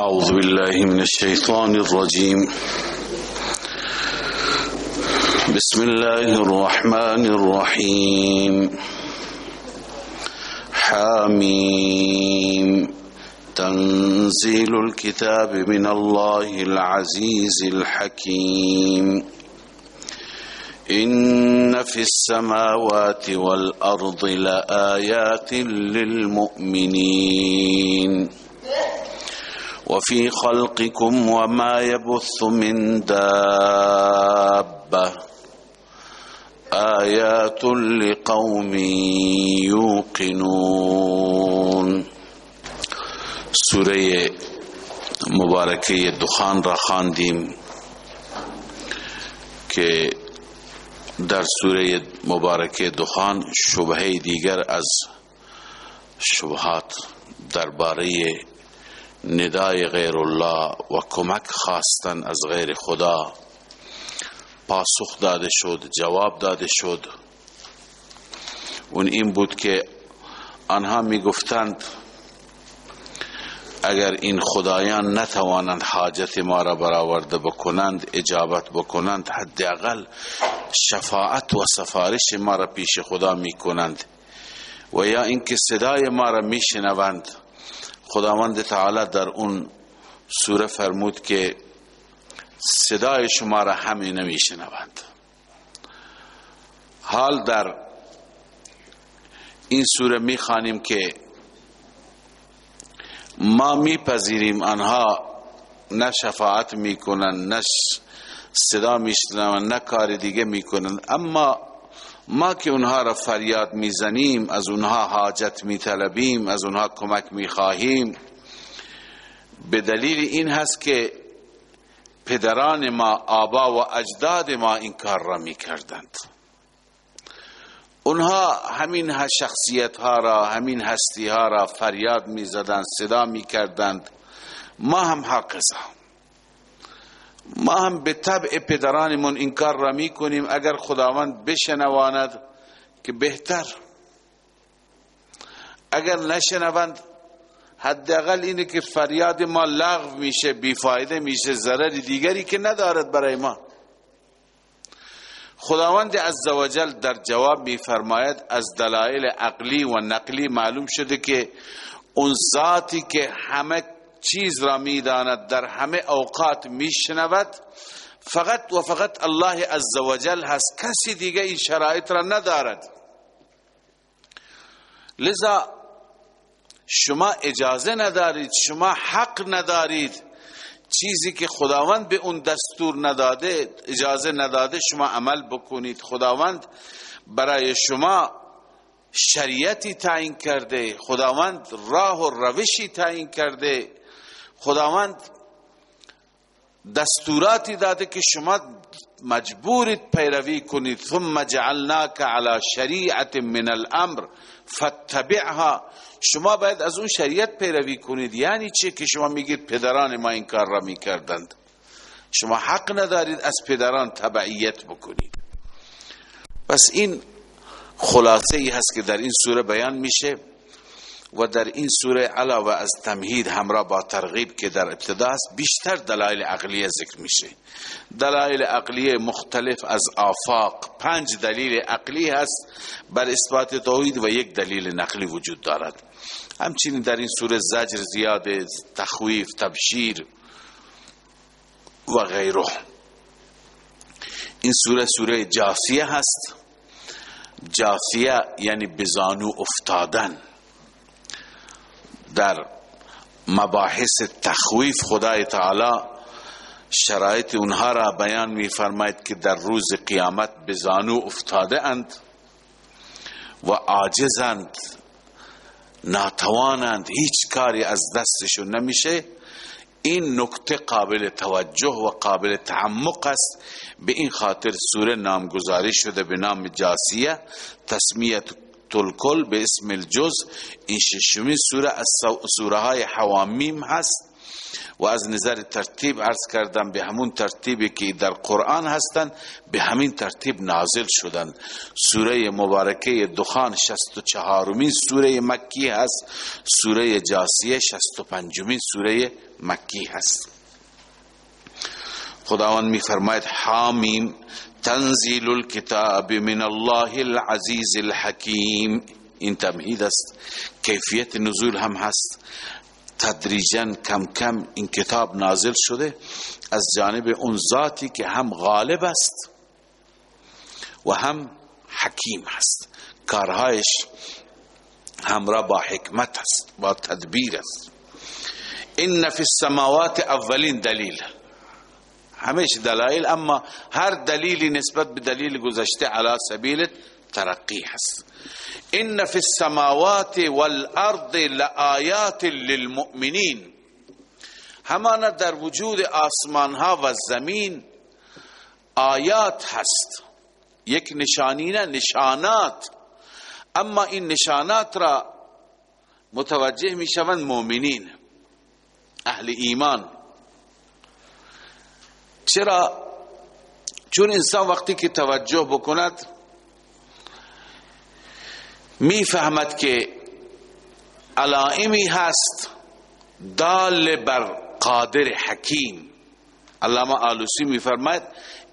أعوذ بالله من الشيطان الرجيم. بسم الله الرحمن الرحيم. حاميم. تنزيل الكتاب من الله العزيز الحكيم. إن في السماوات والأرض لآيات للمؤمنين. وفي خلقكم وما يبث من دابة. آيات لقوم يوقنون. سورة مبارکه دخان را خواندیم که در سورة مبارکه دخان شبهه دیگر از شبهات درباره ندای غیر الله و کمک خواستن از غیر خدا. پاسخ داده شد جواب داده شد. اون این بود که آنها می گفتند اگر این خدایان نتوانند حاجت ما را برآورده بکنند اجابت بکنند حداقل شفاعت و سفارش ما را پیش خدا می کنند و یا اینکه صدای ما را می شنوند خداوند تعالی در اون سوره فرمود که صدای شما را همه نمی شنوند حال در این سوره می خانیم که ما میپذیریم آنها نه شفاعت می‌کنن نه صدا میشنون نه کار دیگه می‌کنن. اما ما که اونها را فریاد می‌زنیم از اونها حاجت میطلبیم از اونها کمک می‌خواهیم. به دلیل این هست که پدران ما آبا و اجداد ما این کار را می‌کردند. اونها همین شخصیت ها را همین هستی ها را فریاد می زدند صدا می کردند ما هم حقصا ما هم به طبع پدرانمون این کار را می کنیم اگر خداوند بشنواند که بهتر. اگر نشنوند حداقل اینه که فریاد ما لغو میشه بیفایده میشه ضرر دیگری که ندارد برای ما. خداوند عزوجل در جواب میفرماید از دلایل عقلی و نقلی معلوم شده که اون ذاتی که همه چیز را می‌داند در همه اوقات میشنود. فقط و فقط الله عزوجل هست. کسی دیگه این شرایط را ندارد. لذا شما اجازه ندارید شما حق ندارید. چیزی که خداوند به اون دستور نداده اجازه نداده شما عمل بکنید. خداوند برای شما شریعتی تعیین کرده. خداوند راه و روشی تعیین کرده. خداوند دستوراتی داده که شما مجبورید پیروی کنید. ثم جعلناک علی شریعت من الامر فتبعها شما باید از اون شریعت پیروی کنید. یعنی چه که شما میگید پدران ما این کار را می‌کردند. شما حق ندارید از پدران تبعیت بکنید. پس این خلاصه ای هست که در این سوره بیان میشه. و در این سوره علاوه از تمهید همراه با ترغیب که در ابتدا است بیشتر دلایل عقلیه ذکر میشه. دلایل عقلیه مختلف از آفاق پنج دلیل عقلی هست بر اثبات توحید و یک دلیل نقلی وجود دارد. همچنین در این سوره زجر زیاده تخویف تبشیر و غیره. این سوره سوره جاسیه هست. جاسیه یعنی بزانو افتادن. در مباحث تخویف خدای تعالی شرایط اونها را بیان می فرماید که در روز قیامت بزانو افتاده اند و عاجزند ناتوانند هیچ کاری از دستشون نمیشه. این نکته قابل توجه و قابل تعمق است. به این خاطر سوره نامگذاری شده به نام جاسیه تسمیت الکل به اسم الجز. این ششمین سوره از سوره های حوامیم هست و از نظر ترتیب عرض کردم به همون ترتیبی که در قرآن هستند به همین ترتیب نازل شدند سوره مبارکه دخان شست و چهارمین سوره مکی هست. سوره جاسیه شست و پنجمین سوره مکی هست. خداوند می فرماید حامیم. تنزیل الكتاب من الله العزیز الحکیم این تمهید است. کیفیت نزول هم هست. تدریجا کم کم این کتاب نازل شده از جانب اون ذاتی که هم غالب است و هم حکیم است. کارهایش همراه با حکمت است با تدبیر است. این فی السماوات اولین دلیل همیشه دلائل اما هر دلیلی نسبت به دلیل گذشته علی سبیل ترقی هست. ان فی السماوات والارض لآیات للمؤمنین. همانا در وجود آسمان ها و زمین آیات هست. یک نشانی نه نشانات. اما این نشانات را متوجه می شوند مؤمنین أهل ایمان. چرا؟ چون انسان وقتی که توجه بکند می‌فهمد که علائمی هست دال بر قادر حکیم. علامه آلوسی میفرماید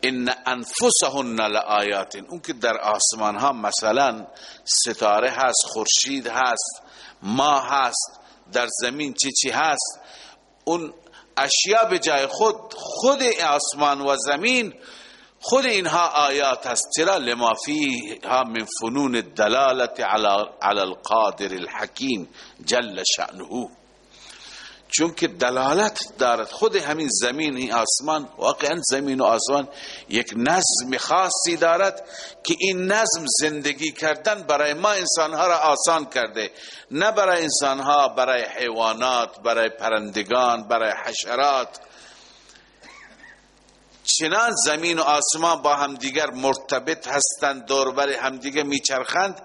ان انفسهن لآیات. اون که در آسمان ها مثلا ستاره هست خورشید هست ما هست در زمین چی چی هست اون اشیا به جای خود خود آسمان و زمین خود اینها آیات است. چرا؟ لما فیها من فنون الدلالت على القادر الحکیم جل شأنه چون که دلالت دارد خود همین زمین این آسمان واقعا زمین و آسمان یک نظم خاصی دارد که این نظم زندگی کردن برای ما انسانها را آسان کرده. نه برای انسانها برای حیوانات برای پرندگان برای حشرات. چنان زمین و آسمان با همدیگر مرتبط هستند دوربر همدیگر میچرخند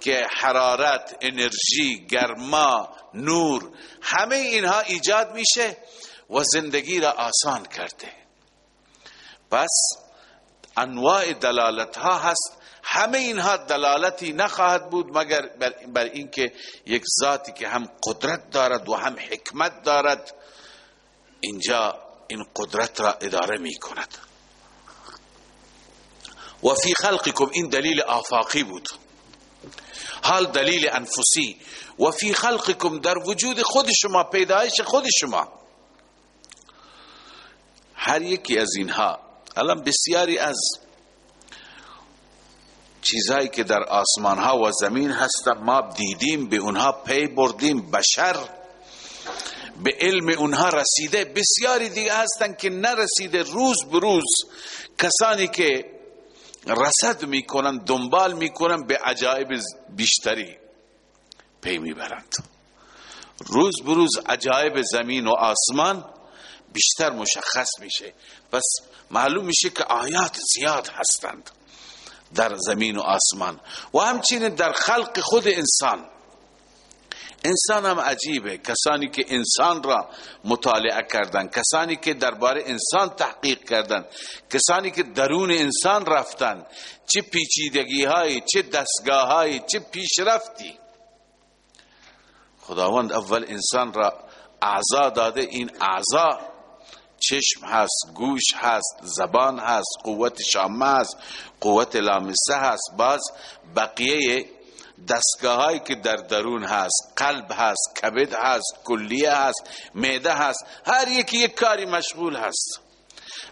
که حرارت انرژی گرما نور. همه اینها ایجاد میشه و زندگی را آسان کرده. پس انواع دلالت ها هست. همه اینها دلالتی نخواهد بود مگر بر اینکه یک ذاتی که هم قدرت دارد و هم حکمت دارد اینجا این قدرت را اداره می کند و فی خلقکم این دلیل آفاقی بود. حال دلیل انفسی. و فی خلقکم در وجود خود شما پیدایش خود شما. هر یکی از اینها الان بسیاری از چیزهایی که در آسمان ها و زمین هستن ما دیدیم به اونها پی بردیم بشر به علم اونها رسیده. بسیاری دیگه هستن که نرسیده. روز به روز کسانی که رسد می‌کنن دنبال می‌کنن به عجایب بیشتری. پی می‌برند. روز به روز عجایب زمین و آسمان بیشتر مشخص میشه. پس معلوم میشه که آیات زیاد هستند در زمین و آسمان. و همچنین در خلق خود انسان. انسان هم عجیبه. کسانی که انسان را مطالعه کردن کسانی که درباره انسان تحقیق کردن کسانی که درون انسان رفتن چه پیچیدگی های چه دستگاه های چه پیشرفتی. خداوند اول انسان را اعضا داده این اعضا چشم هست گوش هست زبان هست قوت شامه هست قوت لامسه هست. باز بقیه دستگاه که در درون هست قلب هست کبد هست کلیه هست معده هست هر یکی یک کاری مشغول هست.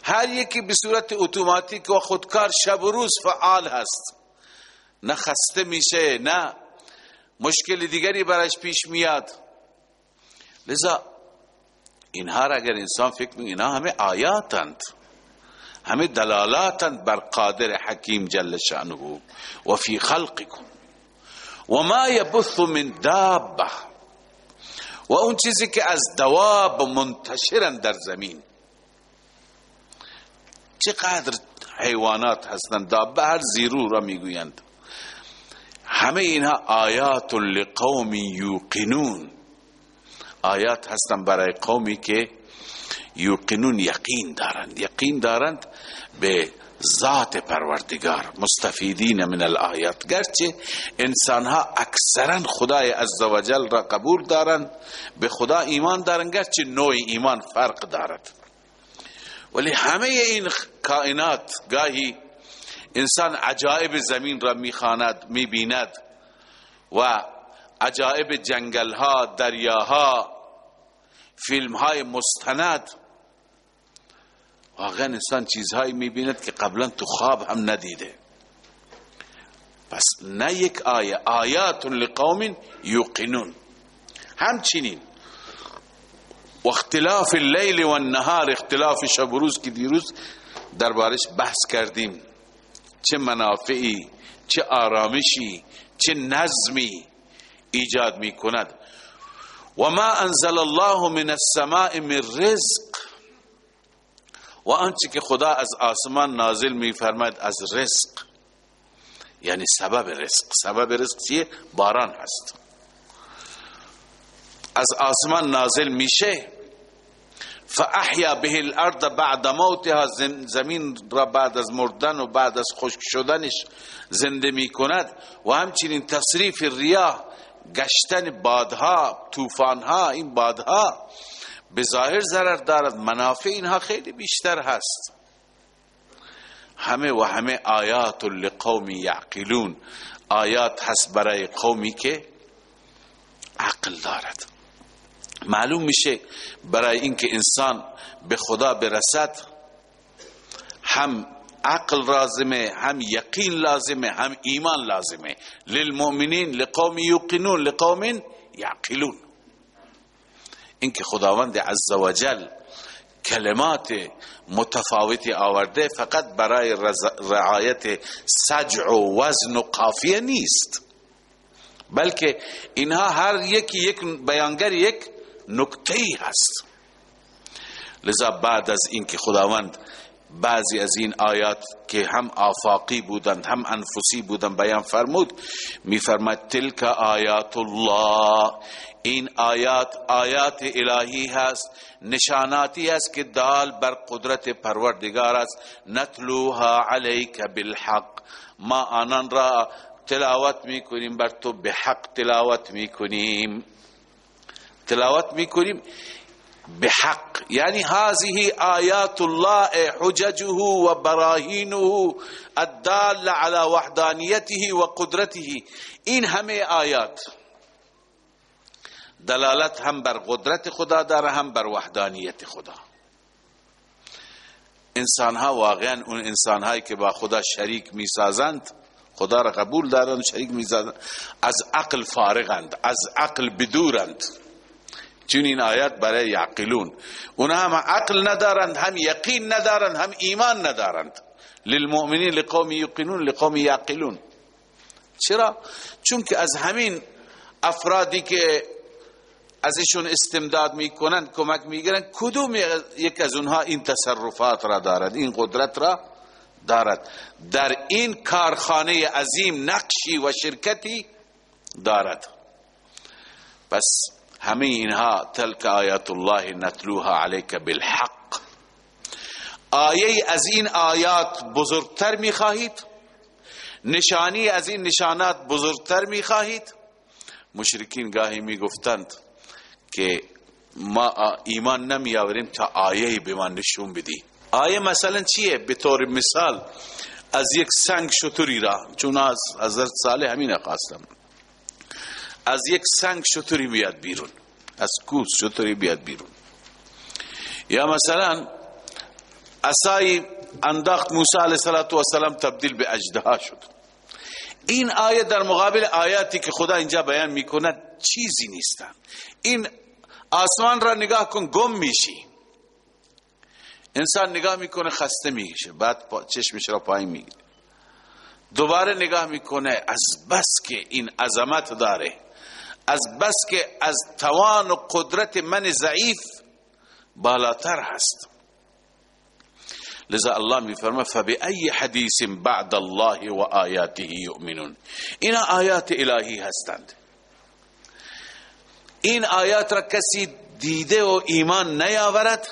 هر یکی به صورت اتوماتیک و خودکار شب و روز فعال هست. نه خسته میشه نه مشکل دیگری برایش پیش میاد. لذا اینها را اگر انسان فکر می اینا همه آیاتند. همه دلالاتند بر قادر حکیم جل شانه و فی خلقکم. و ما یبث من دابه. و اون چیزی که از دواب منتشرن در زمین. چقدر حیوانات هستند؟ دابه هر زیرو را می‌گویند. همه اینها آیات لقوم یوقنون. آیات هستند برای قومی که یوقنون یقین دارند. یقین دارند به ذات پروردگار مستفیدین من الآیات. گرچه انسان ها اکثرا خدای عزوجل را قبول دارند به خدا ایمان دارند گرچه نوع ایمان فرق دارد. ولی همه این کائنات گاهی انسان عجائب زمین را می‌خواند می‌بیند و عجائب جنگل ها دریاها فیلم های مستند. واقعا انسان چیزهایی می‌بیند که قبلا تو خواب هم ندیده. پس نه یک آیه آیات لقوم یوقنون. همچنین و اختلاف اللیل و النهار اختلاف شب و روز که دیروز دربارش بحث کردیم. چه منافعی چه آرامشی چه نظمی ایجاد می کند و ما انزل الله من السماء من رزق. و آنچه که خدا از آسمان نازل می فرماید از رزق. یعنی سبب رزق. سبب رزق چیه؟ باران هست. از آسمان نازل میشه. فاحیا به الارض بعد موتها زمین را بعد از مردن و بعد از خشک شدنش زنده می کند و همچنین تصریف ریاح گشتن بادها طوفانها این بادها به ظاهر ضرر دارد. منافع اینها خیلی بیشتر هست. همه و همه آیات لقوم یعقلون. آیات هست برای قومی که عقل دارد. معلوم میشه برای اینکه انسان به خدا برسد هم عقل لازمه هم یقین لازمه هم ایمان لازمه. للمؤمنین لقوم یوقنون لقوم یعقلون. اینکه خداوند عزوجل کلمات متفاوتی آورده فقط برای رعایت سجع و وزن و قافیه نیست بلکه اینها هر یکی یک بیانگر یک نکته هست. لذا بعد از اینکه خداوند بعضی از این آیات که هم آفاقی بودند هم انفسی بودند بیان فرمود میفرماد تلک آیات الله. این آیات آیات الهی هست نشاناتی است که دال بر قدرت پروردگار است. نتلوها علیک بالحق. ما آنان را تلاوت می‌کنیم بر تو به حق تلاوت می‌کنیم. تلاوت میکنیم بحق. یعنی هذه آیات الله حججه و براهینه الدال على وحدانیته و قدرته. این همه آیات دلالت هم بر قدرت خدا داره هم بر وحدانیت خدا. انسان ها واقعا اون انسان هایی که با خدا شریک می سازند خدا را قبول دارند شریک می سازند از عقل فارغند از عقل بدورند. چون این آیات برای یعقلون. اونا هم عقل ندارند هم یقین ندارند هم ایمان ندارند. للمؤمنین لقوم یقینون لقوم یعقلون. چرا؟ چون که از همین افرادی که ازشون استمداد می‌کنند کمک می‌گیرند کدوم یک از اونها این تصرفات را دارد این قدرت را دارد؟ در این کارخانه عظیم نقشی و شرکتی دارد. پس همه اینها تلک آیات الله نتلوها علیک بالحق. آیه از این آیات بزرگتر می‌خواهید؟ نشانی از این نشانات بزرگتر می‌خواهید؟ مشرکین گاهی می‌گفتند که ما ایمان نمی آوریم تا آیه به ما نشون بدی. آیه مثلا چیه؟ به طور مثال از یک سنگ شطوری را چون از حضرت صالح همین خواستم از یک سنگ شطوری بیاد بیرون. از کوس شطوری بیاد بیرون. یا مثلا اسای انداخت موسی علیه السلام تبدیل به اجدها شد. این آیه در مقابل آیاتی که خدا اینجا بیان می‌کند چیزی نیستن. این آسمان را نگاه کن گم میشی. انسان نگاه می‌کنه خسته میشه. بعد چشمش را پایین می‌گیره. دوباره نگاه می‌کنه از بس که این عظمت داره. از بس که از توان و قدرت من ضعیف بالاتر هست. لذا الله میفرما فبأي حدیث بعد الله و آیاته یؤمنون. اینا آیات الهی هستند. این آیات را کسی دیده و ایمان نیاورد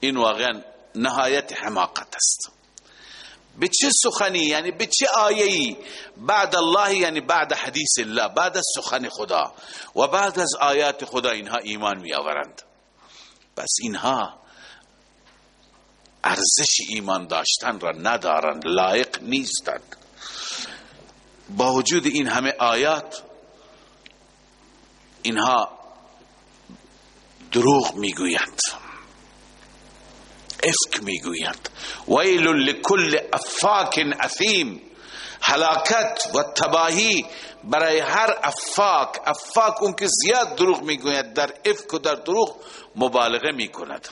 این واقعا نهایت حماقت است. به چه سخنی؟ یعنی به چه آیهی بعد الله یعنی بعد حدیث الله بعد از سخن خدا. و بعد از آیات خدا اینها ایمان می آورند بس اینها ارزش ایمان داشتن را ندارند لایق نیستند. با وجود این همه آیات اینها دروغ می‌گویند. افک می‌گویند. ویل لکل افاک اثیم هلاکت و تباهی برای هر افاک افاک اون که زیاد دروغ می‌گوید در افک و در دروغ مبالغه می‌کند.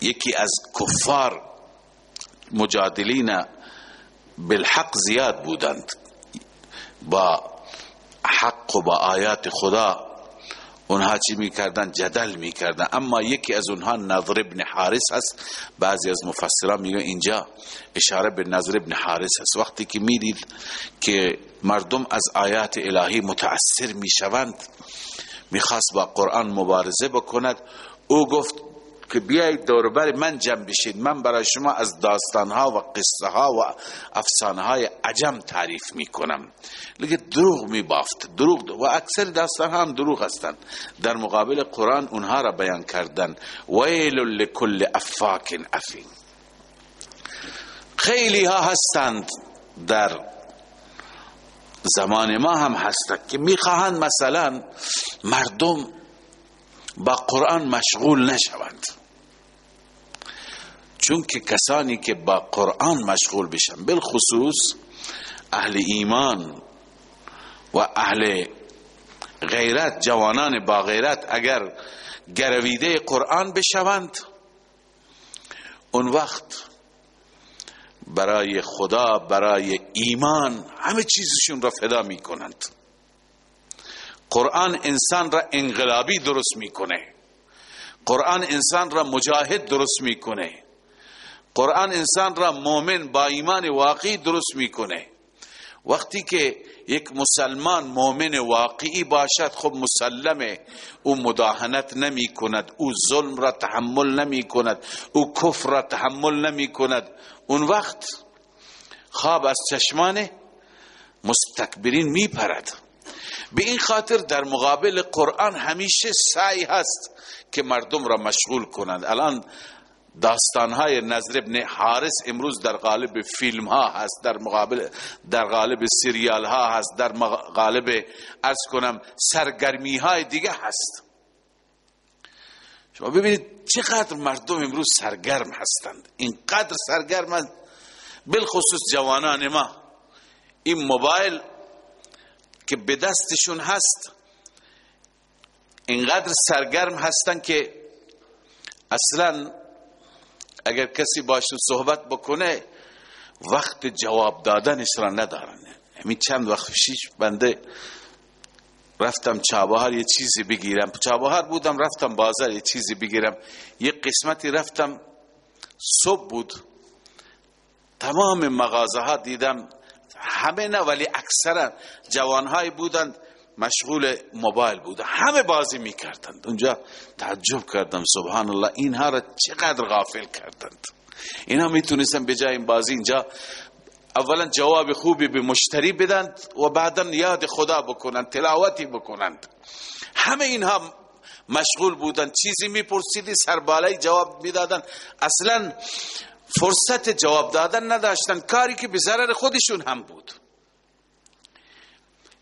یکی از کفار مجادلین بالحق زیاد بودند. با حق و با آیات خدا اونها چی می‌کردن؟ جدل می‌کردن. اما یکی از اونها نظر ابن حارس هست. بعضی از مفسران میگن اینجا اشاره به نظر ابن حارس هست. وقتی که می‌دید که مردم از آیات الهی متاثر می‌شوند می‌خواست با قرآن مبارزه بکند او گفت که بیایید دوربر من جمع بشید من برای شما از داستانها و قصه ها و افسانه های عجم تعریف می کنم لیکن دروغ می بافت دروغ و اکثر داستان هم دروغ هستند. در مقابل قرآن اونها را بیان کردن ویل لکل افاک افین خیلی ها هستند در زمان ما هم هستند که می‌خواهند مثلا مردم با قرآن مشغول نشوند. چون که کسانی که با قرآن مشغول بشن بالخصوص اهل ایمان و اهل غیرت جوانان با غیرت اگر گرویده قرآن بشوند اون وقت برای خدا برای ایمان همه چیزشون را فدا می کنند قرآن انسان را انقلابی درست می‌کنه. قرآن انسان را مجاهد درست می‌کنه. قرآن انسان را مؤمن با ایمان واقعی درست می‌کنه. وقتی که یک مسلمان مؤمن واقعی باشد خب مسلمه. او مداهنت نمی کند او ظلم را تحمل نمی کند او کفر را تحمل نمی کند اون وقت خواب از چشمان مستکبرین می پرد به این خاطر در مقابل قرآن همیشه سعی هست که مردم را مشغول کنند. الان داستانهای نظر ابن حارس امروز در غالب فیلم ها هست در مقابل در غالب سریال ها هست در غالب از کنم سرگرمی های دیگه هست. شما ببینید چقدر مردم امروز سرگرم هستند. اینقدر سرگرم بالخصوص جوانان ما. این موبایل که به دستشون هست اینقدر سرگرم هستند که اصلا اگر کسی باشون صحبت بکنه وقت جواب دادنش را ندارن. همین چند وقت شیش بنده رفتم چابهار یه چیزی بگیرم. چابهار بودم رفتم بازار یه چیزی بگیرم. یه قسمتی رفتم صبح بود. تمام مغازه ها دیدم همه نه ولی اکثرا جوانهایی بودند. مشغول موبایل بود. همه بازی می‌کردند. اونجا تعجب کردم. سبحان الله اینها را چقدر غافل کردند. اینها می‌تونستن به جای این بازی اینجا اولا جواب خوبی به مشتری بدند و بعدا یاد خدا بکنند تلاوتی بکنند. همه اینها مشغول بودند. چیزی میپرسیدی سربالای جواب می‌دادند. اصلا فرصت جواب دادن نداشتن کاری که به ضرر خودشون هم بود.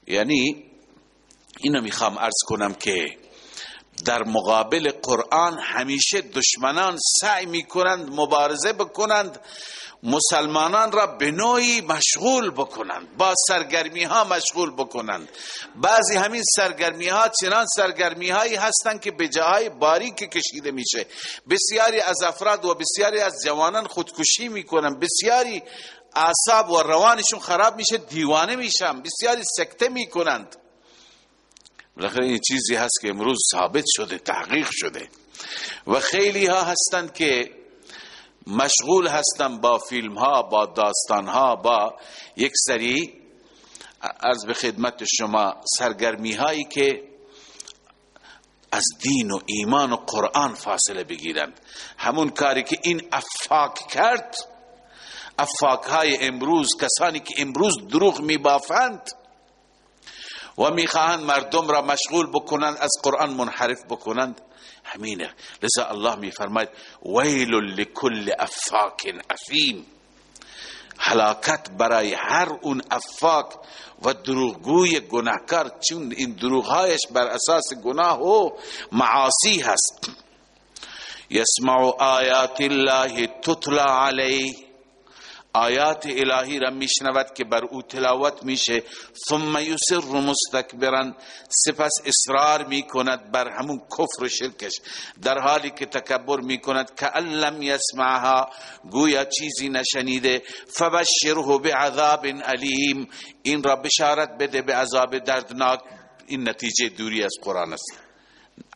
یعنی اینو می‌خوام ارز کنم که در مقابل قرآن همیشه دشمنان سعی می‌کنند مبارزه بکنند مسلمانان را به نوعی مشغول بکنند با سرگرمی ها مشغول بکنند. بعضی همین سرگرمی ها چنان سرگرمی هایی هستند که به جاهای باریک کشیده میشه. بسیاری از افراد و بسیاری از جوانان خودکشی می‌کنند بسیاری اعصاب و روانشون خراب میشه دیوانه میشن بسیاری سکته می‌کنند. بالاخره این چیزی هست که امروز ثابت شده تحقیق شده. و خیلی ها هستند که مشغول هستند با فیلم ها با داستان ها با یک سری از به خدمت شما سرگرمی هایی که از دین و ایمان و قرآن فاصله بگیرند. همون کاری که این افاک کرد افاک های امروز کسانی که امروز دروغ میبافند و می‌خواهند مردم را مشغول بکنند از قرآن منحرف بکنند. همینه. لذا الله میفرماید ویل لکل افاک افیم. حلاکت برای هر اون افاک و دروغگوی گناهکار چون این دروغهایش بر اساس گناه و معاصی هست. یسمع آیات الله تطلع علیه. آیات الهی را میشنود که بر او تلاوت میشه. ثم یسر مستکبرا. سپس اصرار می‌کند بر همون کفر و شرکش. در حالی که تکبر می‌کند که لم یسمعها گویا چیزی نشنیده. فبشره بعذاب علیم. این را بشارت بده به عذاب دردناک. این نتیجه دوری از قرآن است.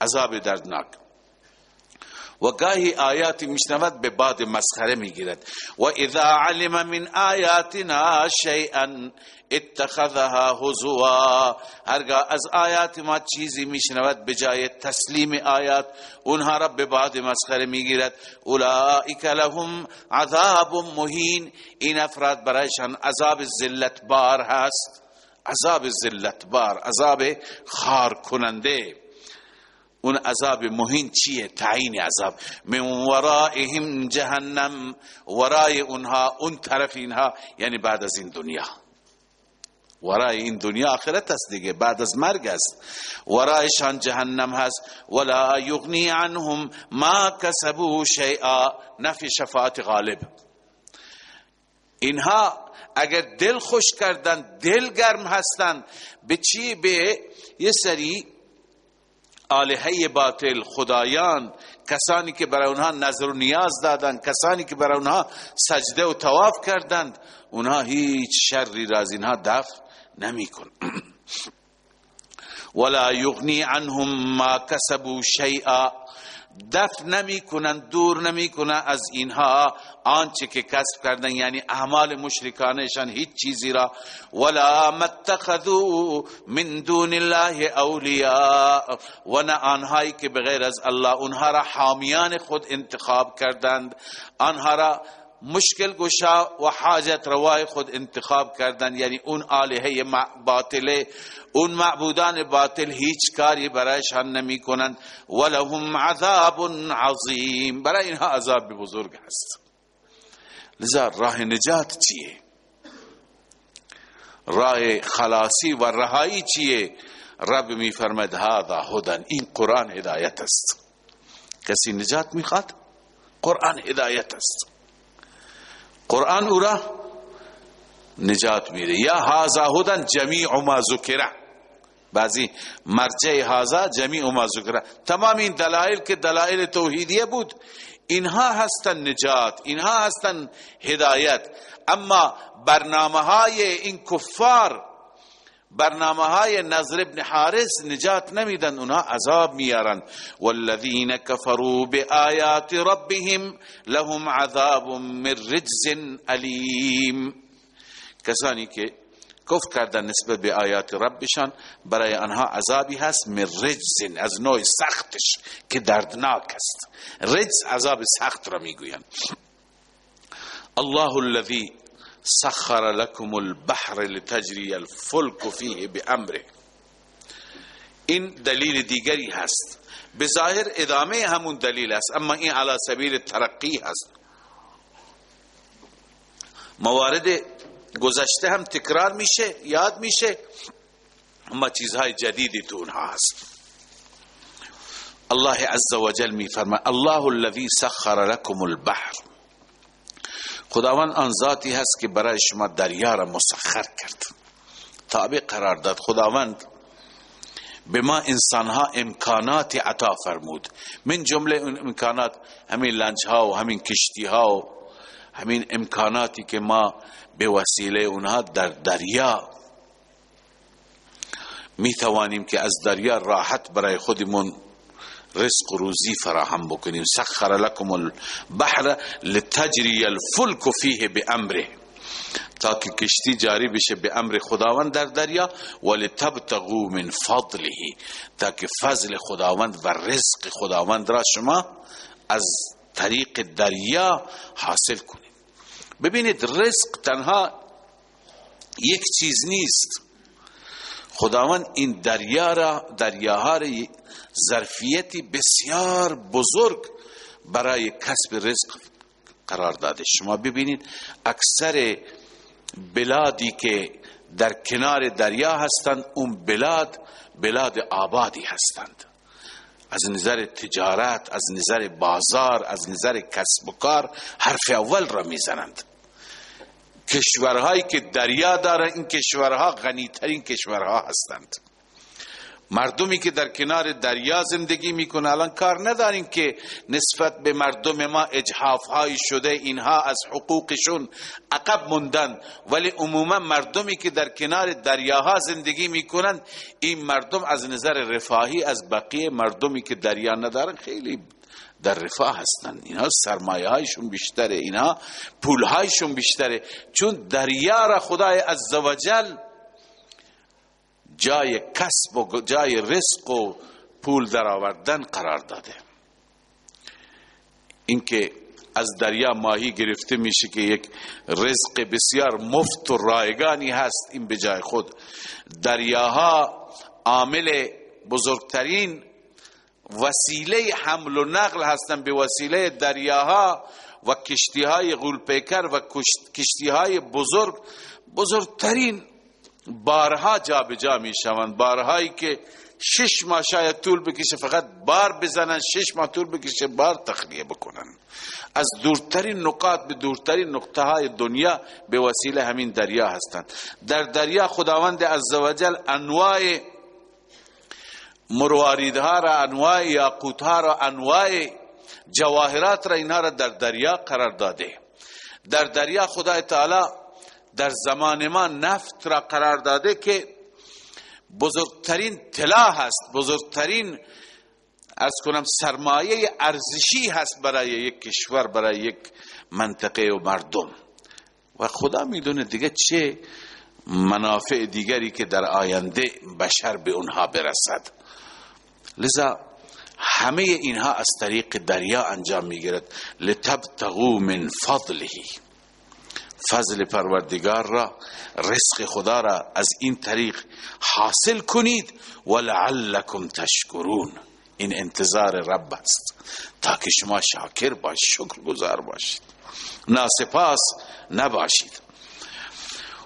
عذاب دردناک. و گاهی آیاتی میشنود به بعد مسخره می‌گیرد. و اذا علم من آیاتنا شیئا اتخذها هزوا. هرگاه از آیات ما چیزی میشنود به جای تسلیم آیات اونها را به بعد مسخره می‌گیرد. اولئک لهم عذاب مهین. این افراد برایشان عذاب ذلت بار هست. عذاب ذلت بار عذاب خار کننده اون عذاب مهین چیه؟ تعیین عذاب. من ورائهم جهنم. ورای اونها اون طرف اینها. یعنی بعد از این دنیا. ورای این دنیا آخرت است دیگه. بعد از مرگ است. ورایشان جهنم هست. ولا یغنی عنهم ما کسبو شیئا. نفی شفاعت غالب. اینها اگر دل خوش کردن دل گرم هستند به چی؟ به یه سری آلهه باطل خدایان کسانی که برای اونها نظر و نیاز دادند کسانی که برای اونها سجده و تواف کردند اونها هیچ شری را از اینها دفع نمی کن ولا یغنی عنهم ما کسبوا شیئا دفع نمی کنند دور نمی کنند از اینها. آنچه که کسب کردن یعنی اعمال مشرکانشان هیچ چیزی را. ولا متخذو من دون الله اولیاء و نه آنهایی که بغیر از الله اونها را حامیان خود انتخاب کردند. آنها را مشکل گشا و حاجت روای خود انتخاب کردن. یعنی اون آلهه باطله اون معبودان باطل هیچ کاری برایشان نمی کنند ولهم عذاب عظیم. برای اینها عذاب بزرگ هست. لذا راه نجات چیه؟ راه خلاصی و رهایی چیه؟ رب می فرمد هذا هدن این قرآن هدایت است. کسی نجات می‌خواد؟ قرآن هدایت است. قرآن او را نجات میده. یا هازا هدن جمیع ما ذکره. بعضی مرجع هازا جمیع ما ذکره. تمام این دلائل که دلائل توحیدیه بود اینها هستن نجات اینها هستن هدایت. اما برنامه های این کفار برنامه های نظر ابن حارس نجات نمیدن اونا عذاب میارن. والذین کفروا بآیات ربهم لهم عذاب من رجز علیم. کسانی که کفر کردن نسبت به آیات ربشان برای آنها عذابی هست من رجز از نوع سختش که دردناک است. رجز عذاب سخت را می‌گویند. الله الذي سخر لكم البحر لتجري الفلك فيه بامره این دلیل دیگری هست. به ظاهر ادامه همون دلیل است اما این علی سبیل ترقی هست. موارد گذشته هم تکرار میشه یاد میشه اما چیزهای جدیدی تو اونها هست. الله عز وجل می فرما الله الذي سخر لكم البحر. خداوند آن ذاتی هست که برای شما دریا را مسخر کرد. تابع قرار داد. خداوند به ما انسانها امکانات عطا فرمود. من جمله اون امکانات همین لنج ها و همین کشتی ها و همین امکاناتی که ما به وسیله اونها در دریا می توانیم که از دریا راحت برای خودمون رزق و روزی فراهم بکنیم. سخر لكم البحر لتجري الفلك فيه بامره. تا که کشتی جاری بشه به امر خداوند در دریا ولی تبتغو من فضله. تا که فضل خداوند و رزق خداوند را شما از طریق دریا حاصل کنید. ببینید رزق تنها یک چیز نیست. خداوند این دریا را دریاها را ظرفیتی بسیار بزرگ برای کسب رزق قرار داده. شما ببینید اکثر بلادی که در کنار دریا هستند اون بلاد بلاد آبادی هستند. از نظر تجارت از نظر بازار از نظر کسب و کار حرف اول را می‌زنند. کشورهایی که دریا دارند این کشورها غنیترین کشورها هستند. مردمی که در کنار دریا زندگی می‌کنه. الان کار نداریم که نسبت به مردم ما اجحاف های شده اینها از حقوقشون عقب موندن. ولی عموما مردمی که در کنار دریاها زندگی می‌کنن این مردم از نظر رفاهی از بقیه مردمی که دریا ندارن خیلی در رفاه هستن. اینها سرمایه هایشون بیشتره اینها پول هایشون بیشتره. چون دریا را خدای عزوجل جای کسب و جای رزق و پول درآوردن قرار داده. اینکه از دریا ماهی گرفته میشه که یک رزق بسیار مفت و رایگانی هست این به جای خود. دریاها عامل بزرگترین وسیله حمل و نقل هستند به وسیله دریاها و کشتی های غولپیکر و کشتی های بزرگ بزرگترین بارها جا به جا می شوند بارهایی که شش ماه شاید طول بکشه فقط بار بزنن شش ماه طول بکشه بار تخلیه بکنن. از دورترین نقاط به دورترین نقطه های دنیا به وسیله همین دریا هستند. در دریا خداوند عزوجل انواع مرواریدها را انواع یاقوتها را انواع جواهرات را اینها را در دریا قرار داده. در دریا خدای تعالی در زمان ما نفت را قرار داده که بزرگترین طلا هست بزرگترین از کنم سرمایه ارزشی هست برای یک کشور برای یک منطقه و مردم. و خدا می‌دونه دیگه چه منافع دیگری که در آینده بشر به اونها برسد. لذا همه اینها از طریق دریا انجام می‌گیرد. لتبتغوا من فضله. فضل پروردگار را رزق خدا را از این طریق حاصل کنید. ولعلکم تشکرون. این انتظار رب است. تا که شما شاکر باش شکر گذار باشید. ناسپاس نباشید.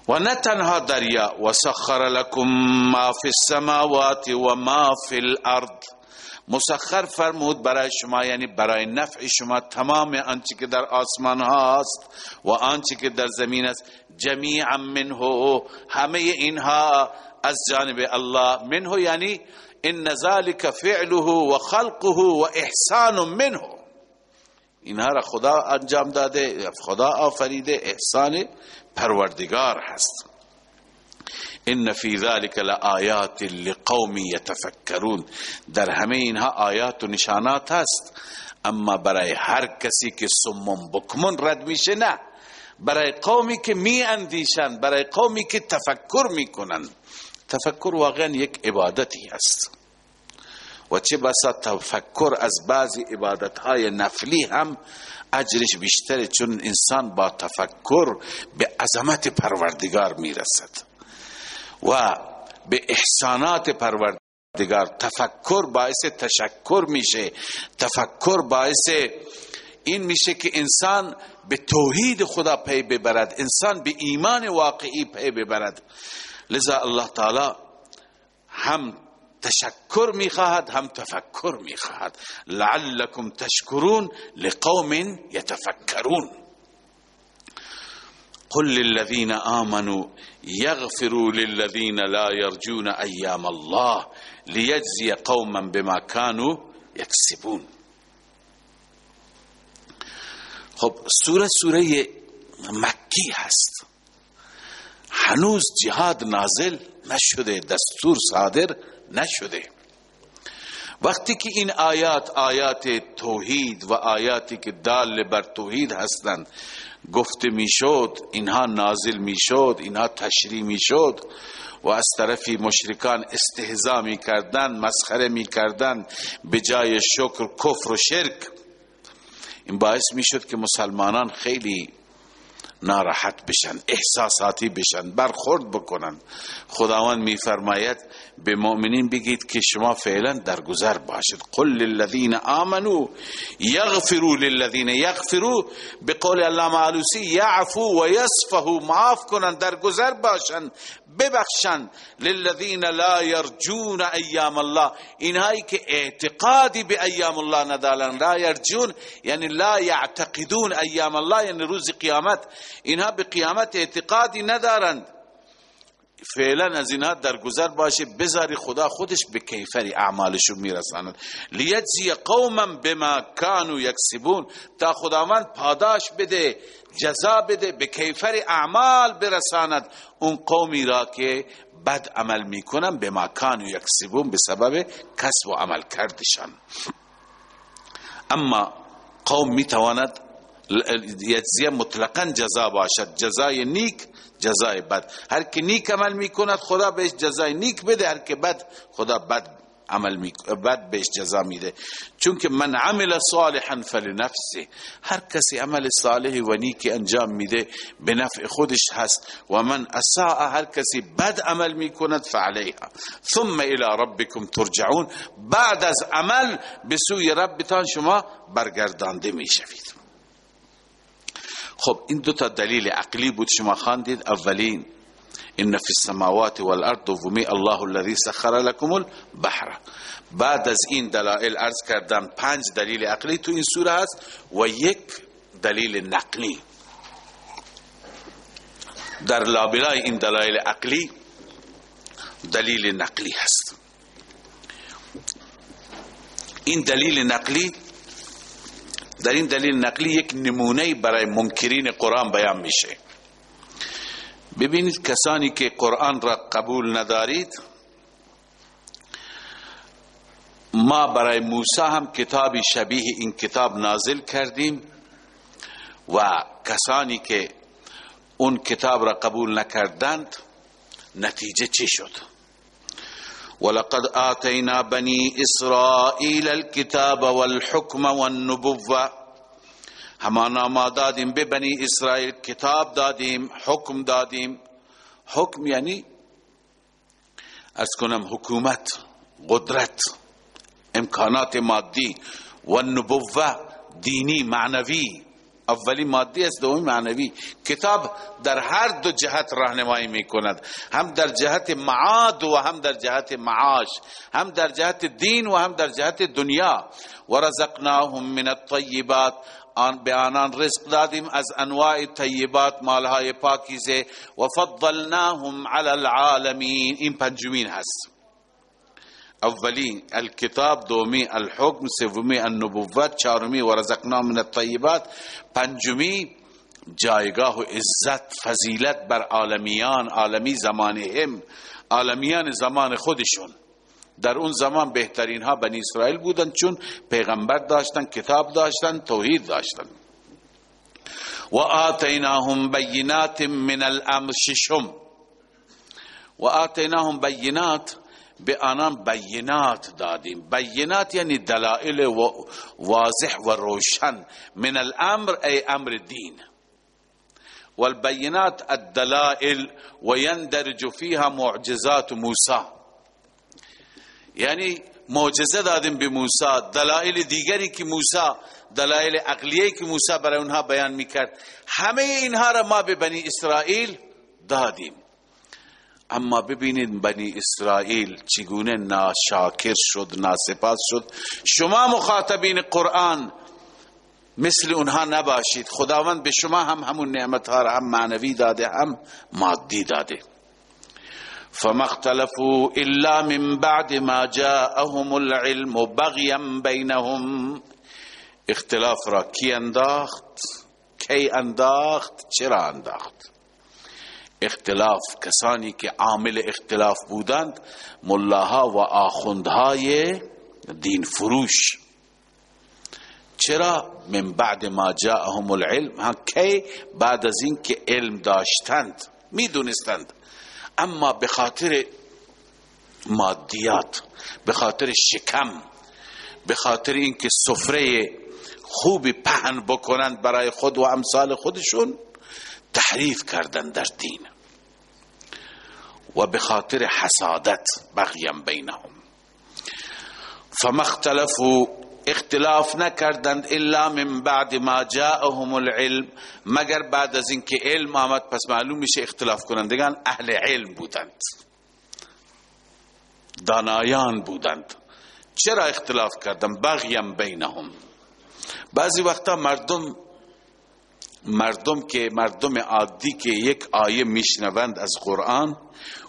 و نه تنها دریا و سخر لکم ما فی السماوات و ما فی الارض. مسخر فرمود برای شما یعنی برای نفع شما تمام آنچه که در آسمان هاست و آنچه که در زمین است جمیعا منه. همه اینها از جانب الله منه یعنی ان ذلك فعله و خلقه و احسان منه. اینها را خدا انجام داده خدا آفریده احسان پروردگار هست. ان فی ذلك لآیات لقوم یتفکرون در همه اینها آیات و نشانات هست. اما برای هر کسی که سمم بکمون رد میشه نه. برای قومی که می اندیشن برای قومی که تفکر می‌کنن. تفکر واقعا یک عبادتی است و چه بسا تفکر از بعضی عبادت های نفلی هم اجرش بیشتره چون انسان با تفکر به عظمت پروردگار می‌رسد. و به احسانات پروردگار تفکر باعث تشکر میشه. تفکر باعث این میشه که انسان به توحید خدا پی ببرد انسان به ایمان واقعی پی ببرد. لذا الله تعالی هم تشکر می‌خواهد هم تفکر می‌خواهد. لعلكم تشکرون لقوم یتفکرون. قل للذين آمنوا يغفروا للذين لا يرجون أيام الله ليجزي قوما بما كانوا يكسبون. خب سورة سورة مکی هست. هنوز جهاد نازل نشده دستور صادر نشده. وقتی که این آیات آیات توحید و آیاتی که دال بر توحید هستند گفته می‌شد اینها نازل می‌شد اینها تشریح می‌شد و از طرفی مشرکان استهزا می‌کردن مسخره می‌کردن به جای شکر کفر و شرک. این باعث می‌شد که مسلمانان خیلی ناراحت بشن احساساتی بشن برخورد بکنن. خداوند میفرماید به مؤمنین بگید که شما فعلا در گذر باشید. قل للذین آمنوا یغفروا للذین یغفروا. به قول الله معلوسی یعفو و یصفهو معاف کنن در گذر باشن ببخشن. للذین لا یرجون ایام الله. اینهایی که اعتقادی به ایام الله ندارن. لا یرجون یعنی لا یعتقدون ایام الله یعنی روز قیامت. اینها به قیامت اعتقادی ندارند. فعلا از اینها در گذر باشه بذاری خدا خودش به کیفری اعمالشو میرساند. لیجزی قوما بما کانو یکسبون. تا خداوند پاداش بده جزا بده به کیفر اعمال برساند. اون قومی را که بد عمل می‌کنن بما کانو یکسبون به سبب کسب و عمل کردشان. اما قوم می‌تواند یجزیه مطلقا جزا باشد. جزای نیک جزای بد. هر که نیک عمل می‌کند خدا بهش جزای نیک بده. هر که بد خدا بد عمل می بد بهش جزا میده. چون که من عمل صالحا فلنفسه. هر کسی عمل صالح و نیک انجام میده به نفع خودش هست. و من اساء هر کسی بد عمل می‌کند فعلیها. ثم الى ربکم ترجعون. بعد از عمل به سوی ربتان شما برگردانده می‌شوید. خب این دو تا دلیل عقلی بود شما خواندید. اولین ان فی السماوات والارض دومی الله الذي سخر لكم البحر. بعد از این دلائل عرض کردم پنج دلیل عقلی تو این سوره هست و یک دلیل نقلی. در لابلای این دلائل عقلی دلیل نقلی هست. این دلیل نقلی در این دلیل نقلی یک نمونه برای منکرین قرآن بیان میشه. ببینید کسانی که قرآن را قبول ندارید ما برای موسی هم کتابی شبیه این کتاب نازل کردیم و کسانی که اون کتاب را قبول نکردند نتیجه چی شد؟ ولقد آتینا بنی اسرائیل الكتاب والحکم والنبوة. همانا ما دادیم به بنی اسرائیل کتاب دادیم حکم دادیم حکم یعنی از کنم حکومت قدرت امکانات مادی و نبوه دینی معنوی اولی مادی است دومی معنوی. کتاب در هر دو جهت راهنمایی می کند هم در جهت معاد و هم در جهت معاش. هم در جهت دین و هم در جهت دنیا. و رزقناهم من الطیبات. آن به آنان رزق دادیم از انواع طیبات مالهای پاکیزه. و فضلناهم علی العالمین. این پنجمین هست. اولی الكتاب دومی الحکم سومی النبوت چهارمی و رزقنا من الطیبات پنجمی جایگاه و عزت فضیلت بر عالمیان عالمی زمانهم عالمیان زمان خودشون. در اون زمان بهترین ها بنی اسرائیل بودن چون پیغمبر داشتن کتاب داشتن توحید داشتن. و آتیناهم بینات من الامر ششم و آتیناهم بینات به آنان بینات دادیم. بینات یعنی دلائل واضح و روشن. من الامر ای أمر دین. والبینات الدلائل ويندرج فيها معجزات موسی. یعنی معجزه دادیم به موسی. دلائل دیگری که موسی دلائل عقلیه که موسی برای اونها بیان میکرد. همه اینها را ما به بنی اسرائیل دادیم. اما ببینید بنی اسرائیل چگونه ناشاکر شد ناسپاس شد. شما مخاطبین قرآن مثل اونها نباشید. خداوند به شما هم همون نعمتها را هم معنوی داده هم مادی داده. فما اختلفوا الا من بعد ما جاءهم العلم بغيا بينهم اختلاف را کی انداخت؟ کی انداخت؟ چرا انداخت؟ اختلاف کسانی که عامل اختلاف بودند ملاها و آخوندهای دین فروش. چرا؟ من بعد ما جاءهم العلم. ها کی بعد از این که علم داشتند می‌دونستند. اما به خاطر مادیات به خاطر شکم به خاطر اینکه سفره خوبی پهن بکنند برای خود و امثال خودشون تحریف کردن در دین و به خاطر حسادت بغیم بینهم. فما اختلفوا اختلاف نکردند الا من بعد ما جاءهم العلم مگر بعد از اینکه علم آمد پس معلوم میشه اختلاف کنندگان اهل علم بودند. دانایان بودند. چرا اختلاف کردن بغیم بینهم. بعضی وقتا مردم مردم که مردم عادی که یک آیه میشنوند از قرآن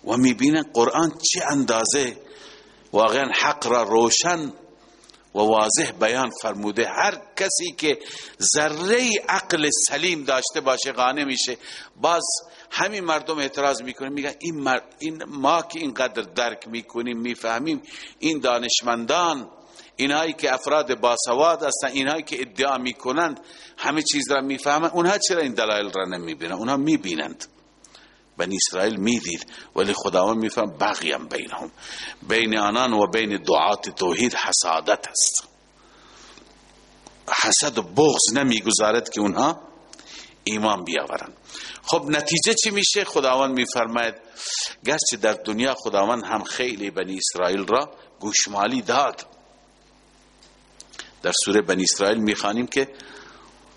و می‌بینن قرآن چه اندازه واقعا حق را روشن و واضح بیان فرموده. هر کسی که ذره عقل سلیم داشته باشه قانه میشه. باز همین مردم اعتراض می‌کنه میگن این, این ما که اینقدر درک می‌کنیم می‌فهمیم این دانشمندان اینهایی که افراد باسواد هستن اینهایی که ادعا می‌کنند همه چیز را می‌فهمند اونها چرا این دلایل را نمی‌بینند اونها می‌بینند. بنی اسرائیل می‌دید ولی خداوند میفهم بغیم بینهم. بین آنان و بین دعات توحید حسادت است. حسد و بغض نمی‌گذارد که اونها ایمان بیاورند. خب نتیجه چی میشه؟ خداوند میفرماید گرچه در دنیا خداوند هم خیلی بنی اسرائیل را گوشمالی داد. در سوره بنی اسرائیل می‌خوانیم که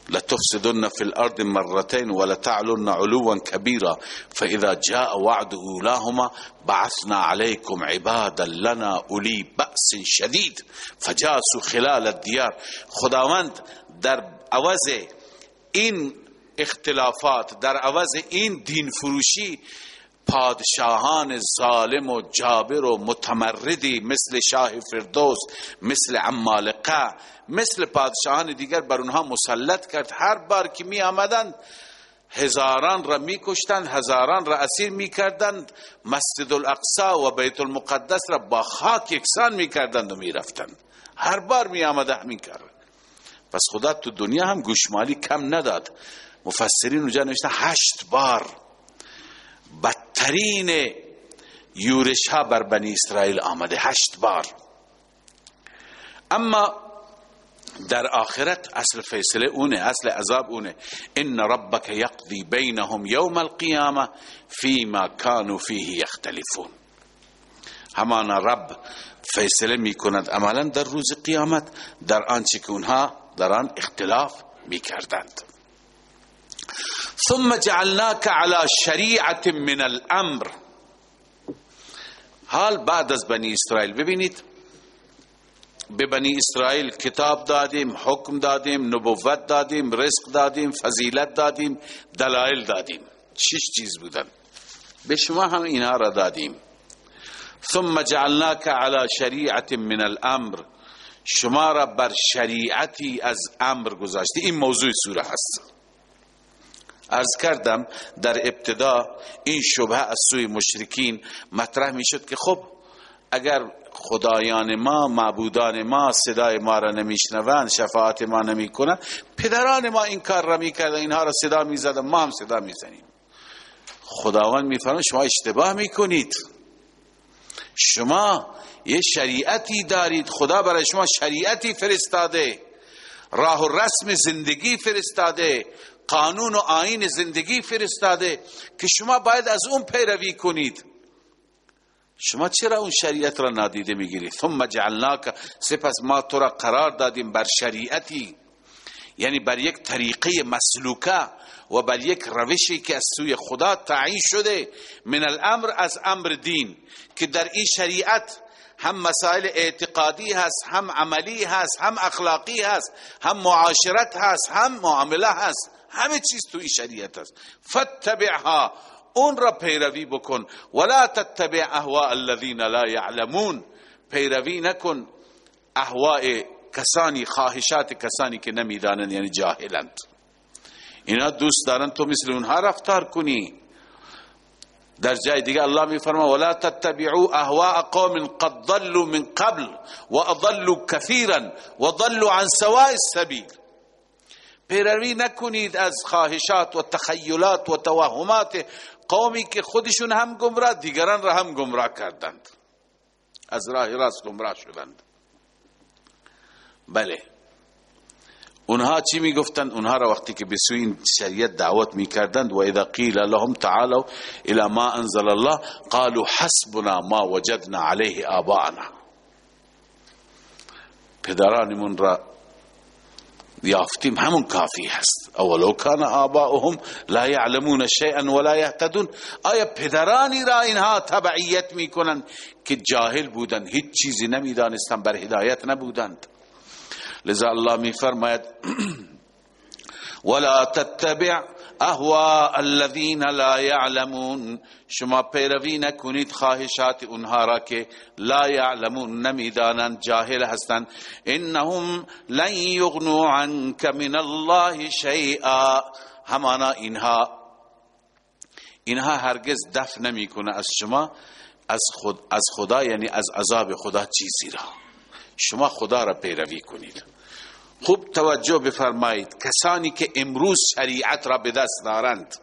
لتفسدن في الأرض مرتين ولتعلن علوا كبيرا فإذا جاء وعد أولاهما بعثنا عليكم عبادا لنا أولي بأس شديد فجاسوا خلال الديار خداوند در عوض این اختلافات در عوض این دین فروشی پادشاهان ظالم و جابر و متمردی مثل شاه فردوس مثل عمالقه مثل پادشاهان دیگر بر اونها مسلط کرد. هر بار که می آمدند هزاران را می کشتند هزاران را اسیر می کردند. مسجد الاقصا و بیت المقدس را با خاک یکسان می کردند و می رفتند. هر بار می آمده همین کرد پس خدا تو دنیا هم گوشمالی کم نداد. مفسرین اونجا نوشتن هشت بار بدترین یورش ها بر بنی اسرائیل آمده. هشت بار. اما در آخرت اصل فیصله اونه اصل عذاب اونه. ان ربک یقضی بینهم یوم القیامة فیما كانوا فیه یختلفون. همان رب فیصله می کند عملا در روز قیامت در آنچه که اونها در آن اختلاف می کردند ثم جعلناك على شریعت من الامر. حال بعد از بنی اسرائیل. ببینید به بنی اسرائیل کتاب دادیم حکم دادیم نبوت دادیم رزق دادیم فضیلت دادیم دلائل دادیم. شش چیز بودن. به شما هم اینها را دادیم. ثم جعلناك على شریعت من الامر. شما را بر شریعتی از امر گذاشتی. این موضوع سوره هست. ارز کردم در ابتدا این شبه از سوی مشرکین مطرح می شد که خب اگر خدایان ما معبودان ما صدای ما را نمیشنوند شفاعت ما نمی‌کنند. پدران ما این کار را می‌کردن اینها را صدا می‌زدن ما هم صدا می‌زنیم. خداوند میفرماید شما اشتباه می‌کنید. شما یه شریعتی دارید خدا برای شما شریعتی فرستاده. راه و رسم زندگی فرستاده. قانون و آین زندگی فرستاده. که شما باید از اون پیروی کنید. شما چرا اون شریعت را نادیده می‌گیرید ثم جعلناک سپس ما تو را قرار دادیم بر شریعتی. یعنی بر یک طریقه مسلوکه و بر یک روشی که از سوی خدا تعیین شده من الامر از امر دین که در این شریعت هم مسائل اعتقادی هست هم عملی هست هم اخلاقی هست هم معاشرت هست هم معامله هست. همه چیز تو این شریعت هست. فتبعها اون را پیروی بکن. ولا تتبع اهواء الذين لا يعلمون پیروی نکن اهواء کسانی خواهشات کسانی که نمیدانند یعنی جاهلند. اینا دوست دارن تو مثل اونها رفتار کنی. در جای دیگه الله میفرما ولا تتبعوا اهواء قوم قد ضلوا من قبل واضلوا كثيرا وضلوا عن سواء السبيل. پیروی نکنید از خواهشات و تخیلات و توهمات قومی که خودشون هم گمراه دیگران را هم گمراه کردند. از راه راست گمراه شدند. بله. اونها چی می‌گفتند؟ اونها را وقتی که به سوی این شریعت دعوت می‌کردند و اذا قیل لهم تعالوا الى ما انزل الله قالوا حسبنا ما وجدنا عليه آباءنا. پدرانمون را یافتیم. همون کافی هست. اولو کان آباؤهم لا یعلمون شیئا ولا یهتدون. آیا پدرانی را اینها تبعیت می‌کنند که جاهل بودند؟ هیچ چیزی نمی‌دانستند بر هدایت نبودند. لذا الله میفرماید ولا تتبع اهواء الذين لا يعلمون شما پیروی نکنید خواهشات اونها را که لا يعلمون نمی‌دانند جاهل هستند. انهم لن يغنوا عنك من الله شيئا همانا اینها اینها هرگز دفع نمی‌کنه از شما از خود از خدا یعنی از عذاب خدا چیزی را. شما خدا را پیروی کنید. خوب توجه بفرمایید. کسانی که امروز شریعت را به دست دارند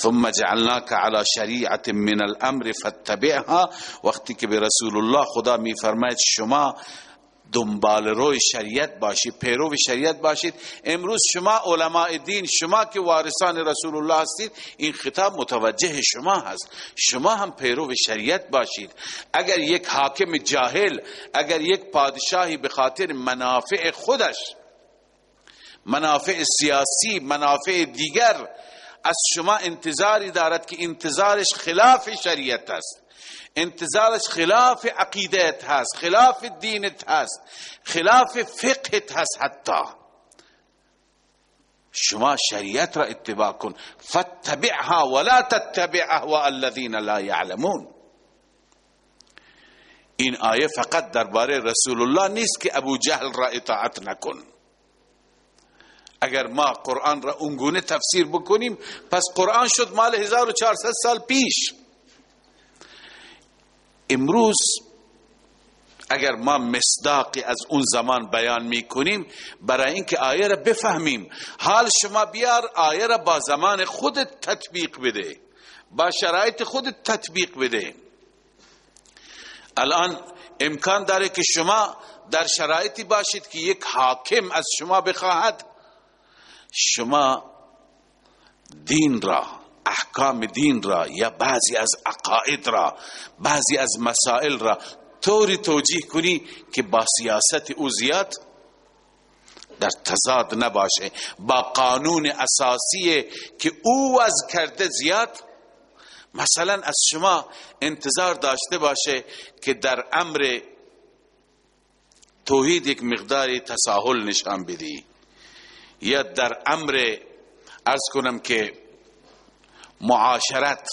ثم جعلناك على شریعت من الامر فاتبعها. وقتی که به رسول الله خدا میفرماید شما دنبال روی شریعت باشید پیرو شریعت باشید. امروز شما علماء دین شما که وارثان رسول الله هستید این خطاب متوجه شما هست. شما هم پیرو شریعت باشید. اگر یک حاکم جاهل اگر یک پادشاهی به خاطر منافع خودش منافع سیاسی منافع دیگر از شما انتظاری دارد که انتظارش خلاف شریعت است. انتظارش خلاف عقیدت هست خلاف دینت هست خلاف فقهت هست حتی. شما شریعت را اتباع کن. فاتبعها ولا تتبع اهواء الذين لا يعلمون این آیه فقط درباره رسول الله نیست که ابو جهل را اطاعت نکن. اگر ما قرآن را اونگونه تفسیر بکنیم پس قرآن شد مال 1400 سال پیش. امروز اگر ما مصداقی از اون زمان بیان می‌کنیم برای اینکه آیه را بفهمیم حال شما بیار آیه را با زمان خود تطبیق بده با شرایط خود تطبیق بده. الان امکان داره که شما در شرایطی باشید که یک حاکم از شما بخواهد شما دین را احکام دین را یا بعضی از عقاید را بعضی از مسائل را طوری توجیه کنی که با سیاست او زیاد در تضاد نباشه. با قانون اساسی که او از کرده زیاد. مثلا از شما انتظار داشته باشه که در امر توحید یک مقداری تساهل نشان بدی. یا در امر ارز کنم که معاشرت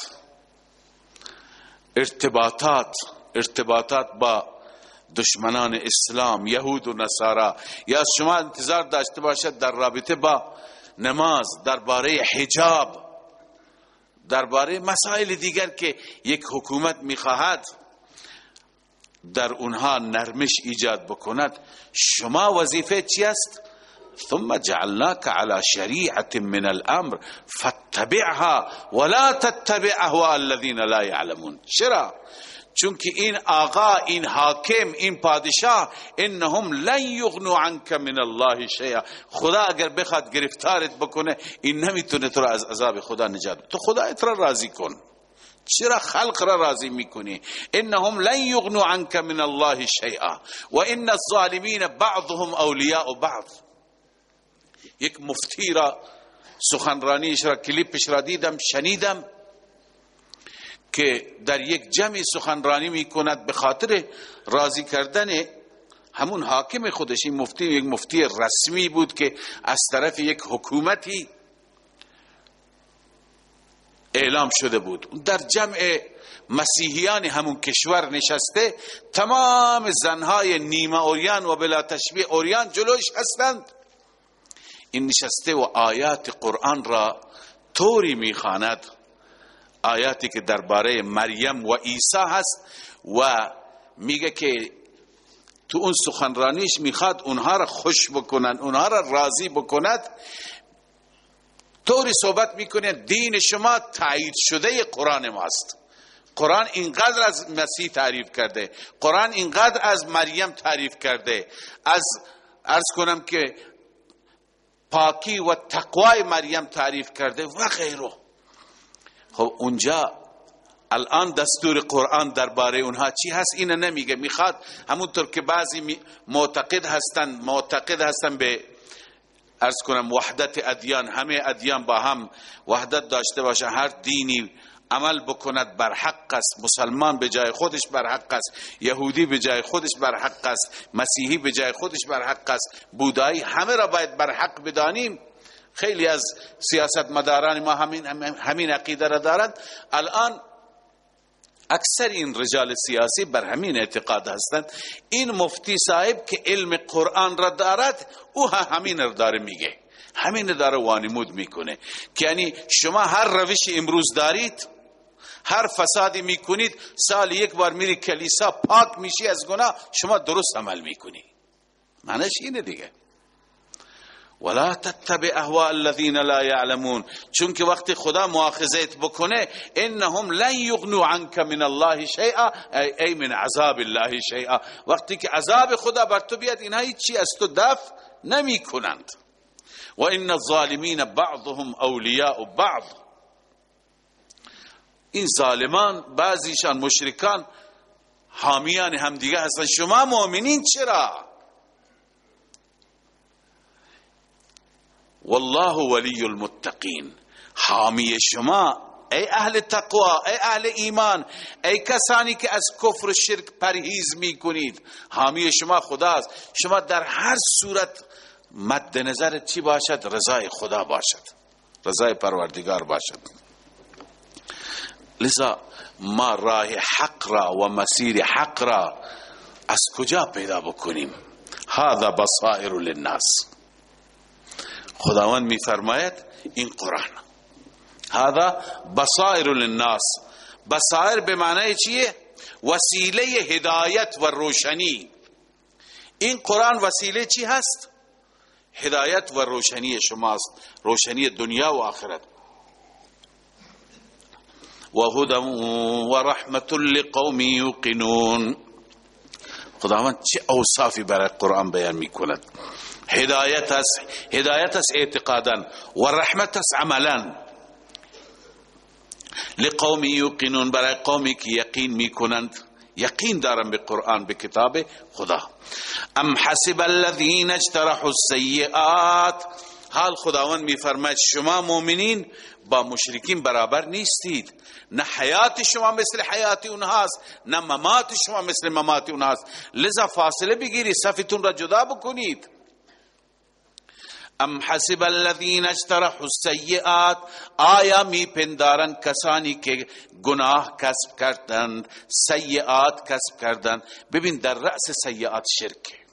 ارتباطات ارتباطات با دشمنان اسلام یهود و نصارا. یا شما انتظار داشته باشد در رابطه با نماز درباره حجاب درباره مسائل دیگر که یک حکومت می‌خواهد در اونها نرمش ایجاد بکند شما وظیفه چی است؟ ثم جعلناك على شريعة من الأمر فاتبعها ولا تتبع أهواء الذين لا يعلمون. چرا چونکه این آقا این حاکم این پادشاه انهم لن یغنو عنك من الله شیئا. خدا اگر بخواد گرفتارت بکنه این نمیتونه تو را از عذاب خدا نجات تو خدا ات را راضی کن. چرا خلق را راضی میکنی؟ انهم لن یغنو عنك من الله شیئا. و ان الظالمین بعضهم اولیاء بعض. یک مفتی را سخنرانیش را کلیپش را دیدم شنیدم که در یک جمع سخنرانی می کند به خاطر راضی کردن همون حاکم خودش. این مفتی یک مفتی رسمی بود که از طرف یک حکومتی اعلام شده بود. در جمع مسیحیان همون کشور نشسته تمام زنهای نیمه اوریان و بلا تشبیه اوریان جلوش هستند. این نشسته و آیات قرآن را طوری می‌خواند. آیاتی که درباره مریم و عیسی هست و میگه که تو اون سخنرانیش می‌خواد اونها را خوش بکنن اونها را راضی بکند. طوری صحبت می‌کنه دین شما تایید شده قرآن ماست قرآن اینقدر از مسیح تعریف کرده قرآن اینقدر از مریم تعریف کرده. از ارز کنم که پاکی و تقوای مریم تعریف کرده و غیره. خب اونجا الان دستور قرآن درباره اونها چی هست؟ این نمیگه. می‌خواد همونطور که بعضی معتقد هستن معتقد هستن به ارز کنم وحدت ادیان. همه ادیان با هم وحدت داشته باشه هر دینی عمل بکند بر حق است. مسلمان به جای خودش بر حق است. یهودی به جای خودش بر حق است. مسیحی به جای خودش بر حق است. بودایی همه را باید بر حق بدانیم. خیلی از سیاست مداران ما همین همین عقیده را دارند. الان اکثر این رجال سیاسی بر همین اعتقاد هستند. این مفتی صاحب که علم قرآن را دارد او همین را داره میگه. همین داره وانمود می‌کنه. که یعنی شما هر روش امروز دارید هر فسادی می‌کنید سال یک بار میری کلیسا پاک میشی از گناه شما درست عمل می‌کنی. معنیش اینه دیگه. ولا تتبع اهواء الذين لا يعلمون چون که وقتی خدا مؤاخذت بکنه انهم لن يغنوا عنك من الله شيئا ای من عذاب الله شيئا وقتی که عذاب خدا بر تو بیاد اینها چی از تو دفع نمی کنند و ان الظالمین بعضهم اولیاء بعض. این ظالمان بعضیشان مشرکان حامیان همدیگه هستن. شما مؤمنین چرا؟ والله ولی المتقین. حامی شما ای اهل تقوا ای اهل ایمان ای کسانی که از کفر و شرک پرهیز می کنید حامی شما خداست. شما در هر صورت مد نظر چی باشد؟ رضای خدا باشد. رضای پروردگار باشد. لذا ما راه حق را و مسیر حق را از کجا پیدا بکنیم؟ هذا بصائر للناس. خداوند میفرماید این قرآن. هذا بصائر للناس. بصائر به معنی چیه؟ وسیله هدایت و روشنی. این قرآن وسیله چی هست؟ هدایت و روشنی شماست. روشنی دنیا و آخرت. و هدى و رحمت لقوم یوقنون خداوند چه اوصافی برای قرآن بیان میکند؟ هدایت است هدایت است اعتقادا و رحمت است عملا لقوم یوقنون برای قومی که یقین میکنند. یقین دارم به قرآن به کتاب خدا. ام حسب الذين اجترحوا السیئات. حال خداوند میفرماید شما مؤمنین با مشرکین برابر نیستید. نه حیات شما مثل حیات اونهاست نه ممات شما مثل ممات اونهاست. لذا فاصله بگیری صفتون را جدا بکنید. ام حسب الذين اجترحوا السيئات آیا می پندارن کسانی که گناه کسب کردند سیئات کسب کردند؟ ببین در رأس سیئات شرک.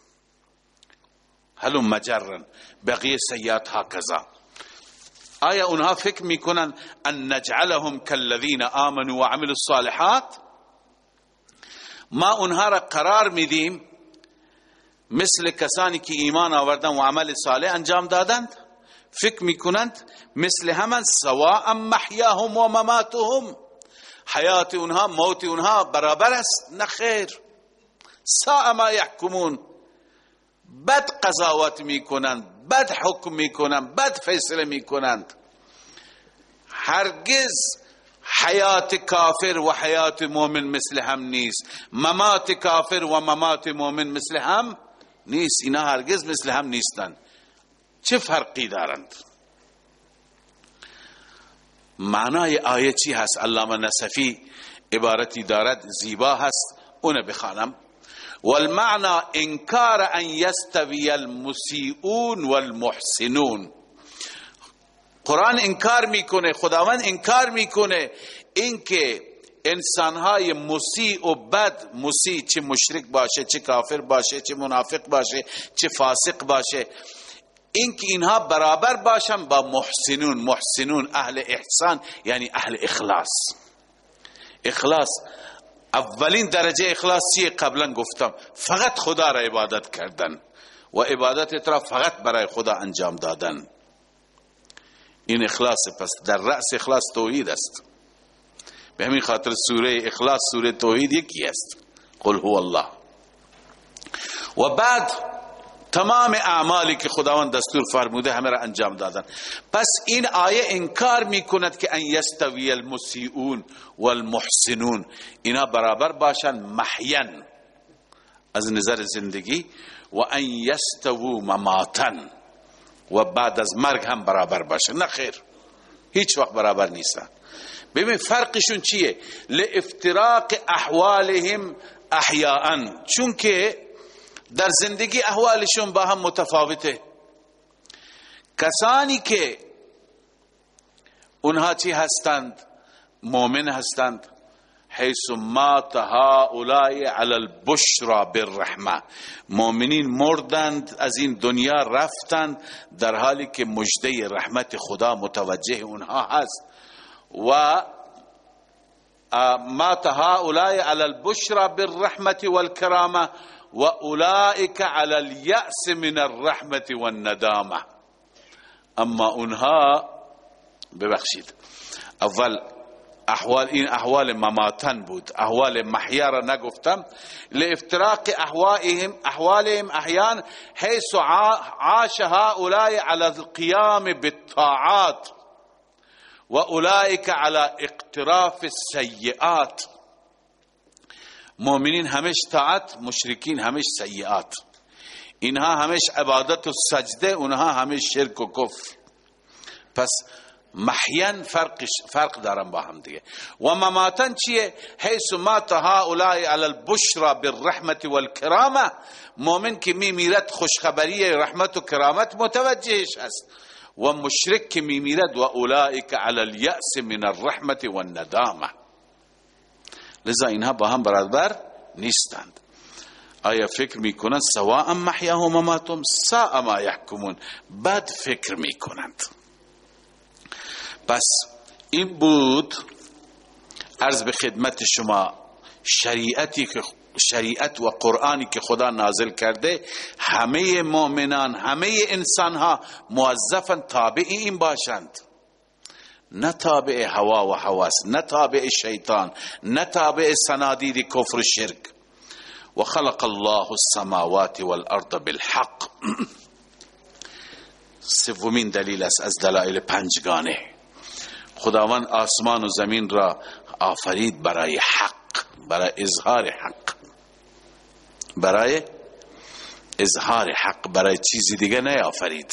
هلو مجرن. بقیه سیئات هكذا آیا اونها فکر می‌کنن ان نجعلهم كالذين آمنوا وعملوا الصالحات؟ ما اونها را قرار میدیم مثل کسانی که ایمان آوردن و عمل صالح انجام دادند. فکر می‌کنند مثل همان سواء محیاهم و مماتهم. حیات اونها موت اونها برابر است. نخیر ساء ما یحکمون. بد قضاوت می‌کنند بد حکم می‌کنند بد فیصله می‌کنند. هرگز حیات کافر و حیات مؤمن مثل هم نیست. ممات کافر و ممات مؤمن مثل هم نیست. اینا هرگز مثل هم نیستن. چه فرقی دارند؟ معنای آیه چی هست؟ علامه نصفی عبارتی دارد زیبا هست. اون بخوانم. والمعنى انکار ان یستوی المسیئون والمحسنون. قرآن انکار می‌کنه خداوند انکار می‌کنه اینکه انسانهای مسیع و بد مسیع چه مشرک باشه چه کافر باشه چه منافق باشه چه فاسق باشه اینکه اینها برابر باشن با محسنون. محسنون اهل احسان یعنی اهل اخلاص. اخلاص اولین درجه اخلاص چیه قبلا گفتم فقط خدا را عبادت کردن و عبادت را فقط برای خدا انجام دادن. این اخلاص پس در رأس اخلاص توحید است. به همین خاطر سوره اخلاص سوره توحید یکی است. قل هو الله. و بعد تمام اعمالی که خداوند دستور فرموده همه را انجام دادن. پس این آیه انکار می کند که ان یستوی المسیئون والمحسنون. اینا برابر باشن محین از نظر زندگی. و ان یستوو مماتن و بعد از مرگ هم برابر باشه نه خیر هیچ وقت برابر نیستن. ببین فرقشون چیه؟ لافتراق احوالهم احیاء چون که در زندگی احوالشون با هم متفاوته. کسانی که اونها چی هستند؟ مؤمن هستند. حیث مات هؤلاء علی البشرا بالرحمه مؤمنین مردند از این دنیا رفتند در حالی که مجده رحمت خدا متوجه اونها هست. و مات هؤلاء علی البشرا بالرحمه والكرامه و اولئک علی الیأس من الرحمت والندامة. أما اونها ببخشید اول أحوال این أحوال مماتن بود أحوال محیا را نگفتم لإفتراق احوالهم أحوالهم احیان حيث عاش هؤلاء على القيام بالطاعات وأولئك على اقتراف السيئات. مؤمنین همش طاعت مشرکین همش سیئات. اینها همش عبادت و سجده اونها همش شرک و کفر. پس محین فرق, فرق دارن با هم دیگه. و مماتن چیه؟ حیث مات هؤلاء علی البشرا بالرحمت والکرامة مؤمن که می میرد خوشخبری رحمت و کرامت متوجهش هست. و مشرک که می میرد و اولئک علی الیأس من الرحمت والندامة. لذا اینها با هم برابر نیستند. آیا فکر می‌کنند سواء محیا و مماتم سا ما یحکمون. بد فکر می‌کنند. پس این بود عرض به خدمت شما شریعتی که شریعت و قرآنی که خدا نازل کرده همه مؤمنان همه انسان ها موظفن تابع این باشند. نه تابع هوا و حواس نه تابع شیطان نه تابع سنادید کفر و شرک. و خلق الله السماوات والارض بالحق. سومین دلیل است از دلائل پنجگانه. خداوند آسمان و زمین را آفرید برای حق برای اظهار حق. برای اظهار حق برای چیزی دیگه نیافرید.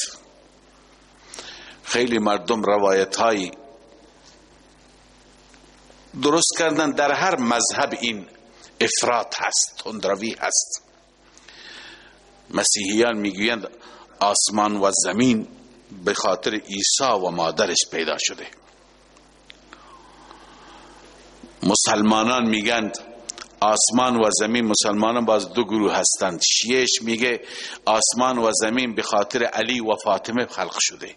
خیلی مردم روایت های درست کردن در هر مذهب این افراد هست تندروی هست. مسیحیان می‌گویند آسمان و زمین به خاطر عیسی و مادرش پیدا شده. مسلمانان میگند آسمان و زمین مسلمانان باز دو گروه هستند. شیش میگه آسمان و زمین به خاطر علی و فاطمه خلق شده.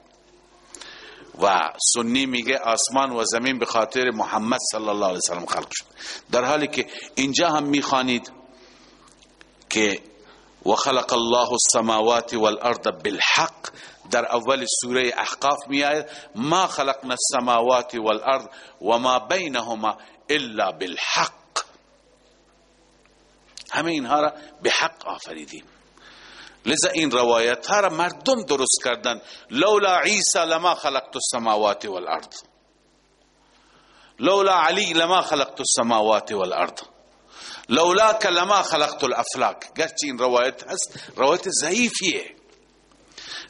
و سنی میگه آسمان و زمین به خاطر محمد صلی الله علیه وسلم خلق شد. در حالی که اینجا هم می‌خوانید که و خلق الله السماوات والارض بالحق در اول سوره احقاف می آید ما خلقنا السماوات والارض وما بینهما الا بالحق. همه اینها را به حق آفریدیم. لذا این روایت ها را مردم درست کردن. لولا عیسی لما خلقت السماوات والارض. لولا علی لما خلقت السماوات والارض. لولا لما خلقت الافلاک. گرچه این روایت هست روایت ضعیفیه.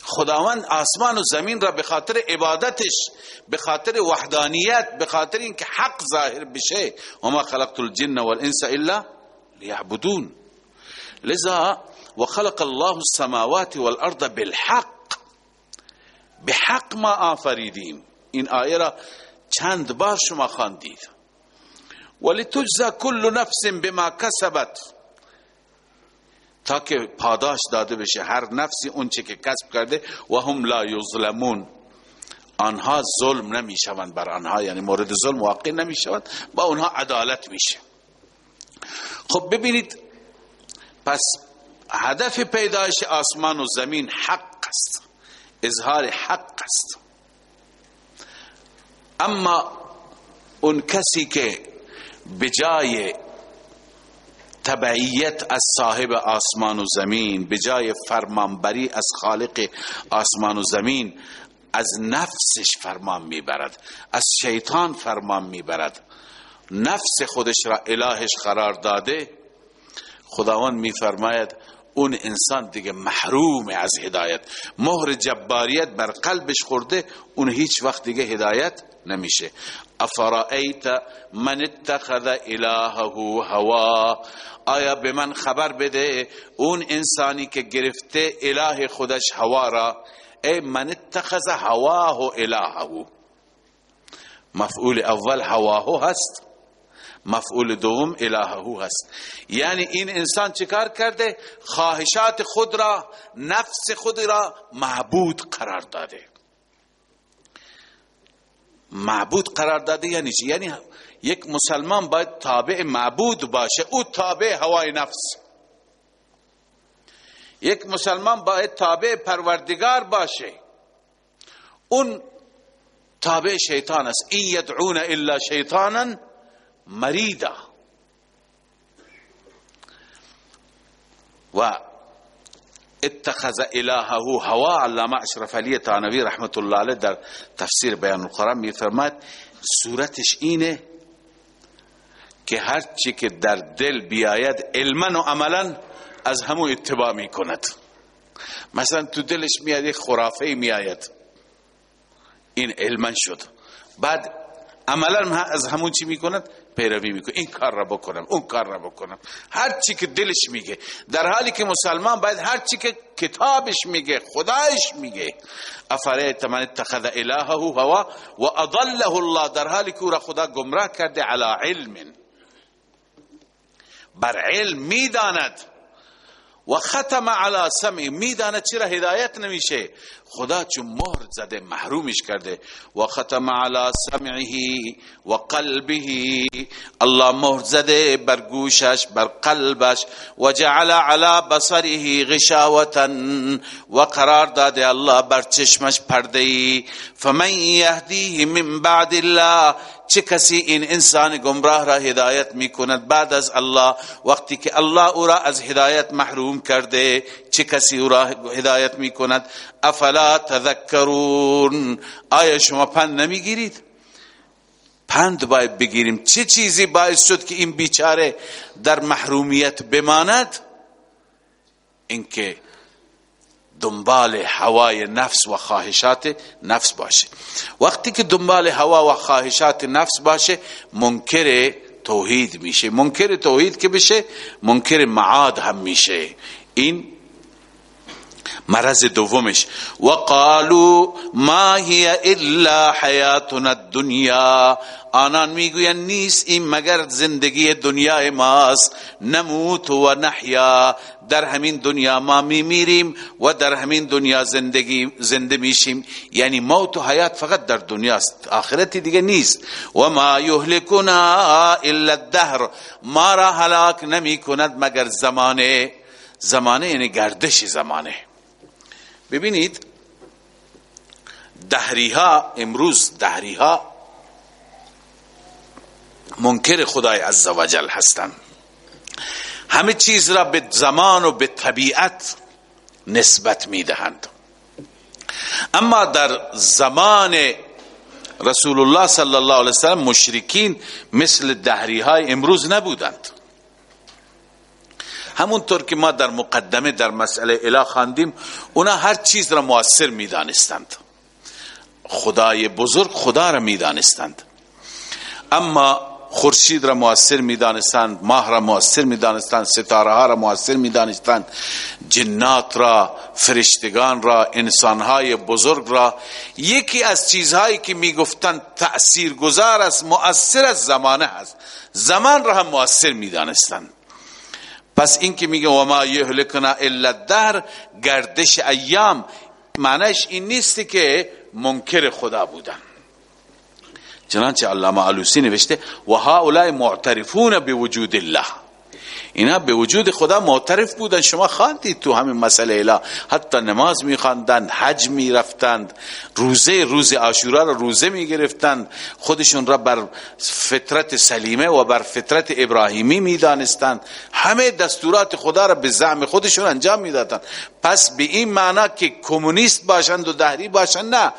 خداوند آسمان و زمین را به خاطر عبادتش به خاطر وحدانیت به خاطر اینکه حق ظاهر بشه و ما خلقت الجن والانس الا لیعبدون. لذا وخلق الله السماوات والارض بالحق. بحق ما آفریدیم. این آیه را چند بار شما خواندید. ولتجزى كل نفس بما کسبت. تا که پاداش داده بشه هر نفسی اونچه که کسب کرده و هم لا یظلمون. آنها ظلم نمی شوند بر آنها یعنی مورد ظلم واقع نمی شوند با اونها عدالت میشه. خب ببینید پس هدف پیدایش آسمان و زمین حق است. اظهار حق است. اما اون کسی که بجای تبعیت از صاحب آسمان و زمین بجای فرمانبری از خالق آسمان و زمین از نفسش فرمان می‌برد از شیطان فرمان می‌برد. نفس خودش را الهش قرار داده خداوند میفرماید اون انسان دیگه محروم از هدایت. مهر جباریت بر قلبش خورده اون هیچ وقت دیگه هدایت نمیشه. افرائیت من اتخذ الهه هوا؟ آیا به من خبر بده اون انسانی که گرفته اله خودش هوا را؟ ای من اتخذ هواه الهه. مفعول اول هواه هست. مفعول دوم الهه هست. یعنی این انسان چیکار کرده؟ خواهشات خود را نفس خود را معبود قرار داده. معبود قرار داده یعنی چی؟ یعنی یک مسلمان باید تابع معبود باشه. او تابع هوای نفس. یک مسلمان باید تابع پروردگار باشه. اون تابع شیطان است. این یدعون الا شیطانا مریدا و اتخذ الهه هوا علامه اشرف علی تانوی رحمت الله علیه در تفسیر بیان القرآن می فرماد صورتش اینه که هر چی که در دل بیاید علما و عملا از همو اتباع می کند مثلا تو دلش میاد یک خرافه میآید. این علما شد. بعد عملا از همون چی می‌کند؟ پیروی می‌کنه. این کار را بکنم اون کار را بکنم. هر چی که دلش میگه در حالی که مسلمان باید هر چی که کتابش میگه خدایش میگه افریت من اتخذ الهه هوا و اضله الله در حالی که او را خدا گمراه کرده علی علم. بر علم می‌داند. و ختم علی سمع میدانه چرا هدایت نمیشه. خدا چون مهر زده محرومش کرده. و ختم علی سمعه و قلبه. الله مهر زده بر گوشش بر قلبش. و جعل علی بصره غشاوتا و قرار داده الله بر چشمش پرده فمن یهدیه من بعد الله. چه کسی این انسان گمراه را هدایت می کند بعد از الله؟ وقتی که الله او را از هدایت محروم کرده چه کسی او را هدایت می کند تذکرون. آیا شما پند نمی گیرید پند باید بگیریم. چه چیزی باعث شد که این بیچاره در محرومیت بماند؟ اینکه دنبال هوای نفس و خواهشات نفس باشه. وقتی که دنبال هوا و خواهشات نفس باشه منکر توحید میشه. منکر توحید که بشه؟ منکر معاد هم میشه. این مرض دومش. و قالو ما هی الا حیاتنا الدنیا. آنان می‌گویند نیست این مگر زندگی دنیای ماست. نموت و نحیا. در همین دنیا ما میمیریم و در همین دنیا زندگی زنده میشیم. یعنی موت و حیات فقط در دنیاست. آخرتی دیگه نیست. و ما یهلکنا الا الدهر. ما را هلاک نمی کند مگر زمانه. زمانه یعنی گردش زمانه. ببینید دهری ها امروز دهری ها منکر خدای عزوجل هستند. همه چیز را به زمان و به طبیعت نسبت می‌دهند. اما در زمان رسول الله صلی الله علیه وسلم مشرکین مثل دهری های امروز نبودند. همونطور که ما در مقدمه در مسئله اله خواندیم اونا هر چیز را موثر می‌دانستند. خدای بزرگ خدا را می‌دانستند. اما خورشید را موثر می‌دانستند ماه را موثر می‌دانستند ستاره ها را موثر می‌دانستند. جنات را فرشتگان را انسانهای بزرگ را یکی از چیزهایی که می‌گفتند تأثیر گذار است مؤثر از زمانه است. زمان را هم موثر می‌دانستند. پس این که میگه و ما یهلکنا الا الدهر گردش ایام معنیش این نیست که منکر خدا بودن. چنانچه علامه علوسی نوشته و هؤلاء معترفون بوجود الله. اینا به وجود خدا معترف بودن. شما خواندید تو همین مسئله اله حتی نماز میخواندند حج می‌رفتند. روزه روز عاشورا را روزه می‌گرفتند. خودشون را بر فطرت سلیمه و بر فطرت ابراهیمی می‌دانستند. همه دستورات خدا را به زعم خودشون انجام می‌دادند. پس به این معنا که کمونیست باشند و دهری باشند نه.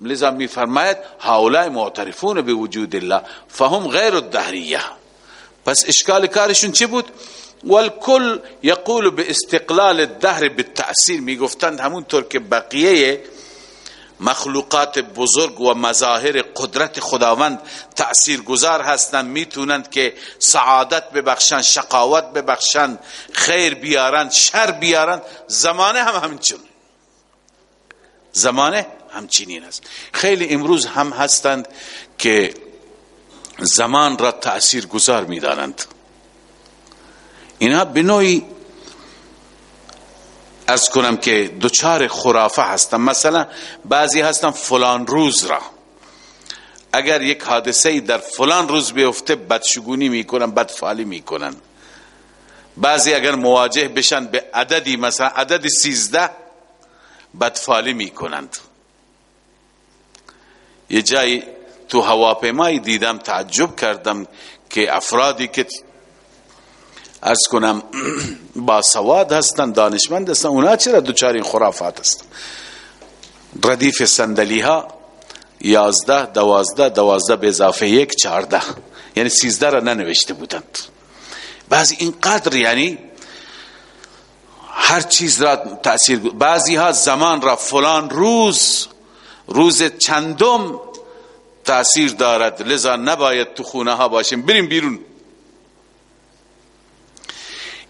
لذا میفرماید هؤلاء معترفون به وجود الله فهم غیر الدهریه. پس اشکال کارشون چی بود؟ والکل یقول به استقلال الدهر بالتأثیر می‌گفتند همونطور که بقیه مخلوقات بزرگ و مظاهر قدرت خداوند تأثیر گذار هستند می‌تونند که سعادت ببخشند شقاوت ببخشند خیر بیارند شر بیارند زمانه هم همچون زمانه همچنین است. خیلی امروز هم هستند که زمان را تأثیر گذار می دانند اینها بنوعی از کنم که دوچار خرافه هستن. مثلا بعضی هستن فلان روز را. اگر یک حادثه در فلان روز بیفته بدشگونی می‌کنن بدفعالی می‌کنن. بعضی اگر مواجه بشن به عددی مثلا عدد سیزده بدفعالی می‌کنند. یه جایی تو هواپیمایی دیدم تعجب کردم که افرادی که از کنم با سواد هستن دانشمند هستن اونا چرا دوچار این خرافات هستن؟ ردیف سندلی ها یازده دوازده دوازده به اضافه یک چارده یعنی سیزده را ننوشته بودند. بعضی اینقدر یعنی هر چیز را تأثیر بعضی ها زمان را فلان روز روز چندم تأثیر دارد. لذا نباید تو خونه ها باشیم. بریم بیرون.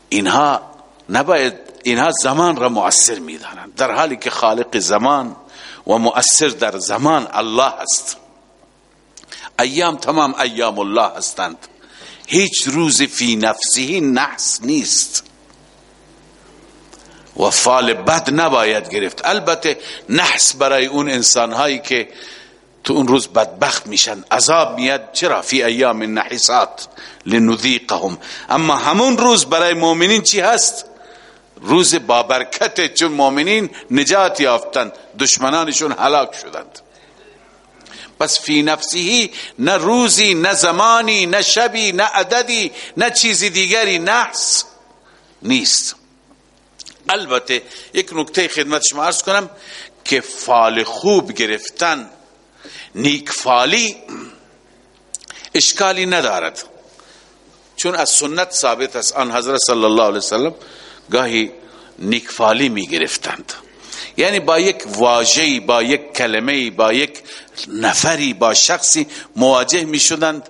اینها نباید اینها زمان را مؤثر می‌دانند. در حالی که خالق زمان و مؤثر در زمان الله است. ایام تمام ایام الله هستند. هیچ روز فی نفسه نحس نیست. و فال بد نباید گرفت. البته نحس برای اون انسان هایی که تو اون روز بدبخت میشن. عذاب میاد. چرا؟ فی ایام نحسات لنذیقهم. اما همون روز برای مؤمنین چی هست؟ روز بابرکت چون مؤمنین نجات یافتند دشمنانشون هلاک شدند. پس فی نفسه نه روزی نه زمانی نه شبی نه عددی نه چیزی دیگری نحس نیست. البته یک نکته خدمت شما عرض کنم که فال خوب گرفتن نیکفالی اشکالی ندارد. چون از سنت ثابت است آن حضرت صلی الله علیه وسلم گاهی نیکفالی می گرفتند یعنی با یک واژه‌ای با یک کلمه با یک نفری با شخصی مواجه می شدند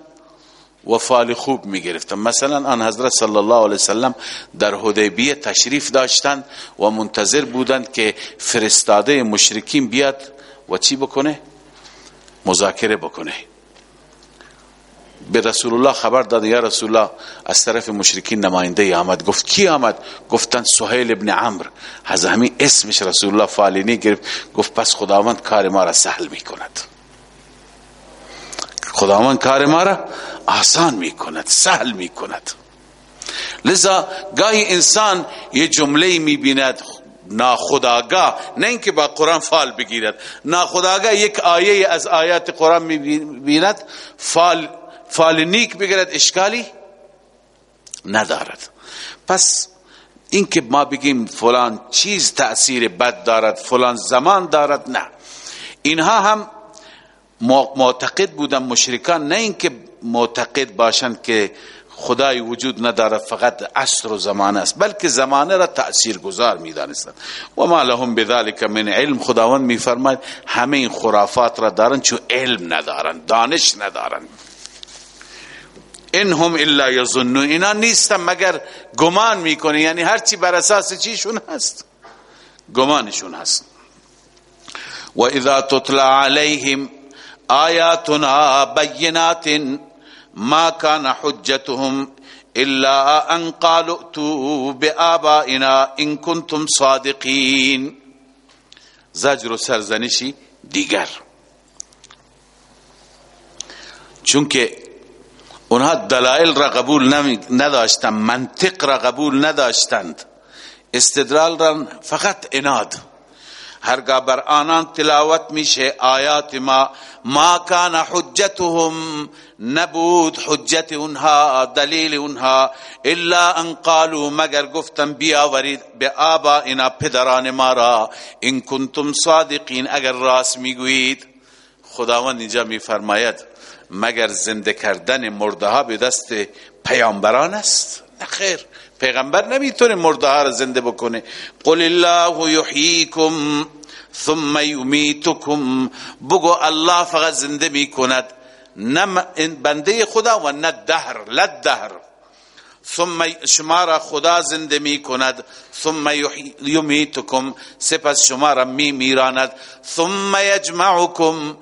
و فال خوب می گرفتند مثلا آن حضرت صلی الله علیه وسلم در حدیبیه تشریف داشتند و منتظر بودند که فرستاده مشرکین بیاد و چی بکنه؟ مذاکره بکنه. به رسول الله خبر داد یا رسول الله از طرف مشرکین نماینده آمد. گفت کی آمد؟ گفتن سهیل ابن عمرو. از همین اسمش رسول الله فالینی گرفت. گفت پس خداوند کار ما را سهل می کند خداوند کار ما را آسان می کند سهل می کند لذا گاهی انسان یه جمله می بیند ناخداگاه. نه اینکه با قرآن فال بگیرد. ناخداگاه یک آیه از آیات قرآن می‌بیند. فال فال نیک بگیرد اشکالی ندارد. پس اینکه ما بگیم فلان چیز تأثیر بد دارد فلان زمان دارد نه. اینها هم معتقد بودن مشرکان نه اینکه معتقد باشند که خدای وجود ندارد فقط عصر و زمان است. بلکه زمانه را تأثیر گذار می دانستند و ما لهم بذلك من علم. خداوند می فرماید همه این خرافات را دارند چون علم ندارند دانش ندارند. انهم الا یظنون. اینا نیستن مگر گمان می‌کنه یعنی هرچی بر اساس چیشون هست گمانشون هست. و اذا تطلع علیهم آیاتنا بینات ما كان حجتهم الا ان قالوا اتوا بآبائنا ان كنتم صادقين. زجر سرزنشی دیگر. چون که اونها دلائل را قبول نداشتند منطق را قبول نداشتند. استدلال را فقط اناد هرگاه بر آنان تلاوت میشه آیات ما. ما کان حجتهم نبود حجت اونها دلیل اونها. الا ان قالوا مگر گفتم بیاورید به اینا پدران ما را. ان کنتم صادقین اگر راست می‌گویید. خداوند اینجا میفرماید مگر زنده کردن مرده به دست پیامبران است؟ نه خیر. پیغمبر نمی‌تونه مرده ها را زنده بکنه. قل الله یحییکم ثم یمیتکم. بگو الله فقط زنده می‌کند. نه بنده خدا و نه دهر لدهر ثم شما را خدا زنده می کند ثم یمیتکم. سپس شما را می میراند ثم یجمعکم.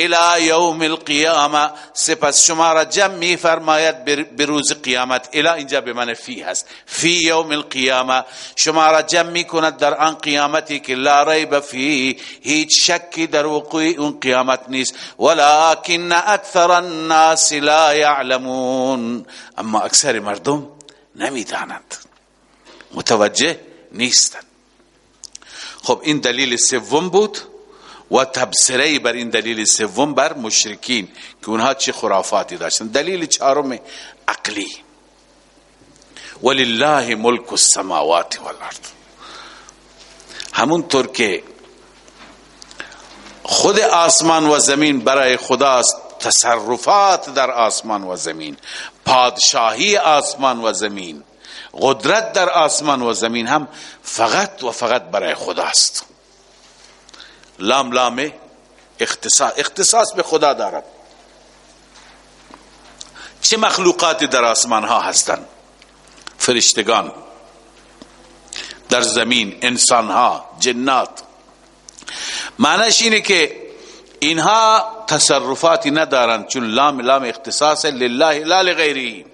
إلى یوم القیامه سپس شما را جمع می فرماید بروز قیامت. إلى اینجا به من فی هست. فی یوم القیامة. شما را جمع می کند در آن قیامتی که لا ریب فی. هیچ شکی در وقوع اون قیامت نیست. ولكن اکثر الناس لا یعلمون. اما اکثر مردم نمیدانند. متوجه نیستند. خب این دلیل سوم بود. و تبصره بر این دلیل سوم بر مشرکین که اونها چه خرافاتی داشتن. دلیل چهارم عقلی. ولله ملک السماوات والارض. همونطور که خود آسمان و زمین برای خداست تصرفات در آسمان و زمین پادشاهی آسمان و زمین قدرت در آسمان و زمین هم فقط و فقط برای خداست. لام لام اختصاص اختصاص به خدا دارد. چه مخلوقاتی در آسمان ها هستند؟ فرشتگان. در زمین انسان ها جنات. معنیش اینه که اینها تصرفاتی ندارند چون لام لام اختصاص لله لا لغیری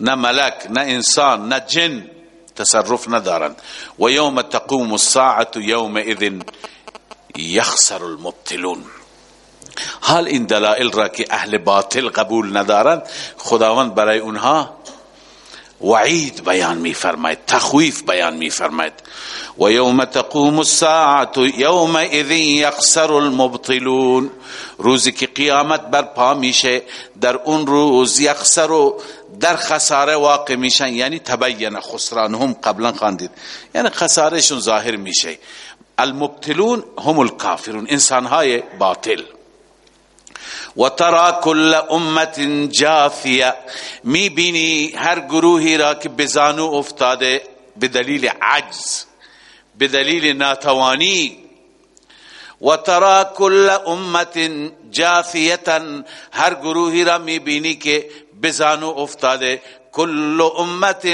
نه ملک نه انسان نه جن تصرف ندارند. و یوم تقوم الساعة یومئذ یخسر المبتلون. حال این دلائل را که اهل باطل قبول ندارند خداوند برای اونها وعید بیان می فرماید تخویف بیان می فرماید و یوم تقوم الساعت یومئذ یخسر المبطلون روزی که قیامت برپا میشه در اون روز یخسر و در خساره واقع میشن یعنی تبین خسرانهم قبلا خواندید یعنی خسارهشون ظاهر میشه. المبتلون هم الكافرون. إنسان های باطل. و ترا کل امت جافیه می بینی هر گروهی را که بزانو افتاده به دلیل عجز به دلیل ناتوانی. و ترا کل امت هر گروهی را می بینی که بزانو افتاده کل امت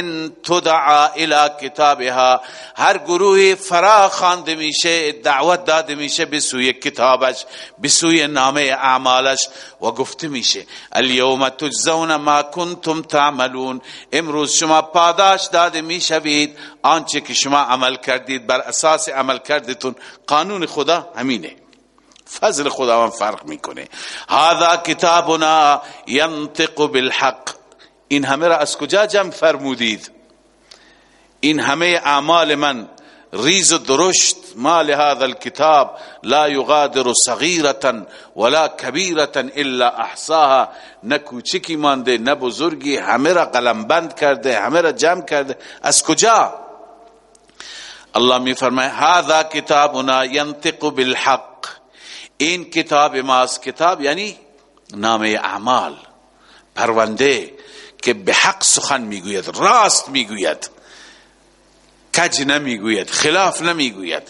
تدعا الى کتابها هر گروه فرا خانده میشه دعوت داده میشه به سوی کتابش به سوی نامه اعمالش. و گفته میشه اليوم تجزون ما کنتم تعملون. امروز شما پاداش داده می‌شوید آنچه که شما عمل کردید بر اساس عمل کردتون. قانون خدا همینه. فضل خداوند فرق می‌کنه. هذا کتابنا ينطق بالحق. این همه را از کجا جمع فرمودید؟ این همه اعمال من ریز و درشت مال هذا الكتاب لا يغادر صغيرة ولا كبيرة الا احصاها. نه کوچکی مانده نه بزرگی همه را قلم بند کرده همه را جمع کرده. از کجا؟ الله می فرماید هذا کتابنا ينطق بالحق. این کتاب ماست. کتاب یعنی نامه اعمال پرونده. که به حق سخن می‌گوید راست می‌گوید کج نمی‌گوید خلاف نمی‌گوید.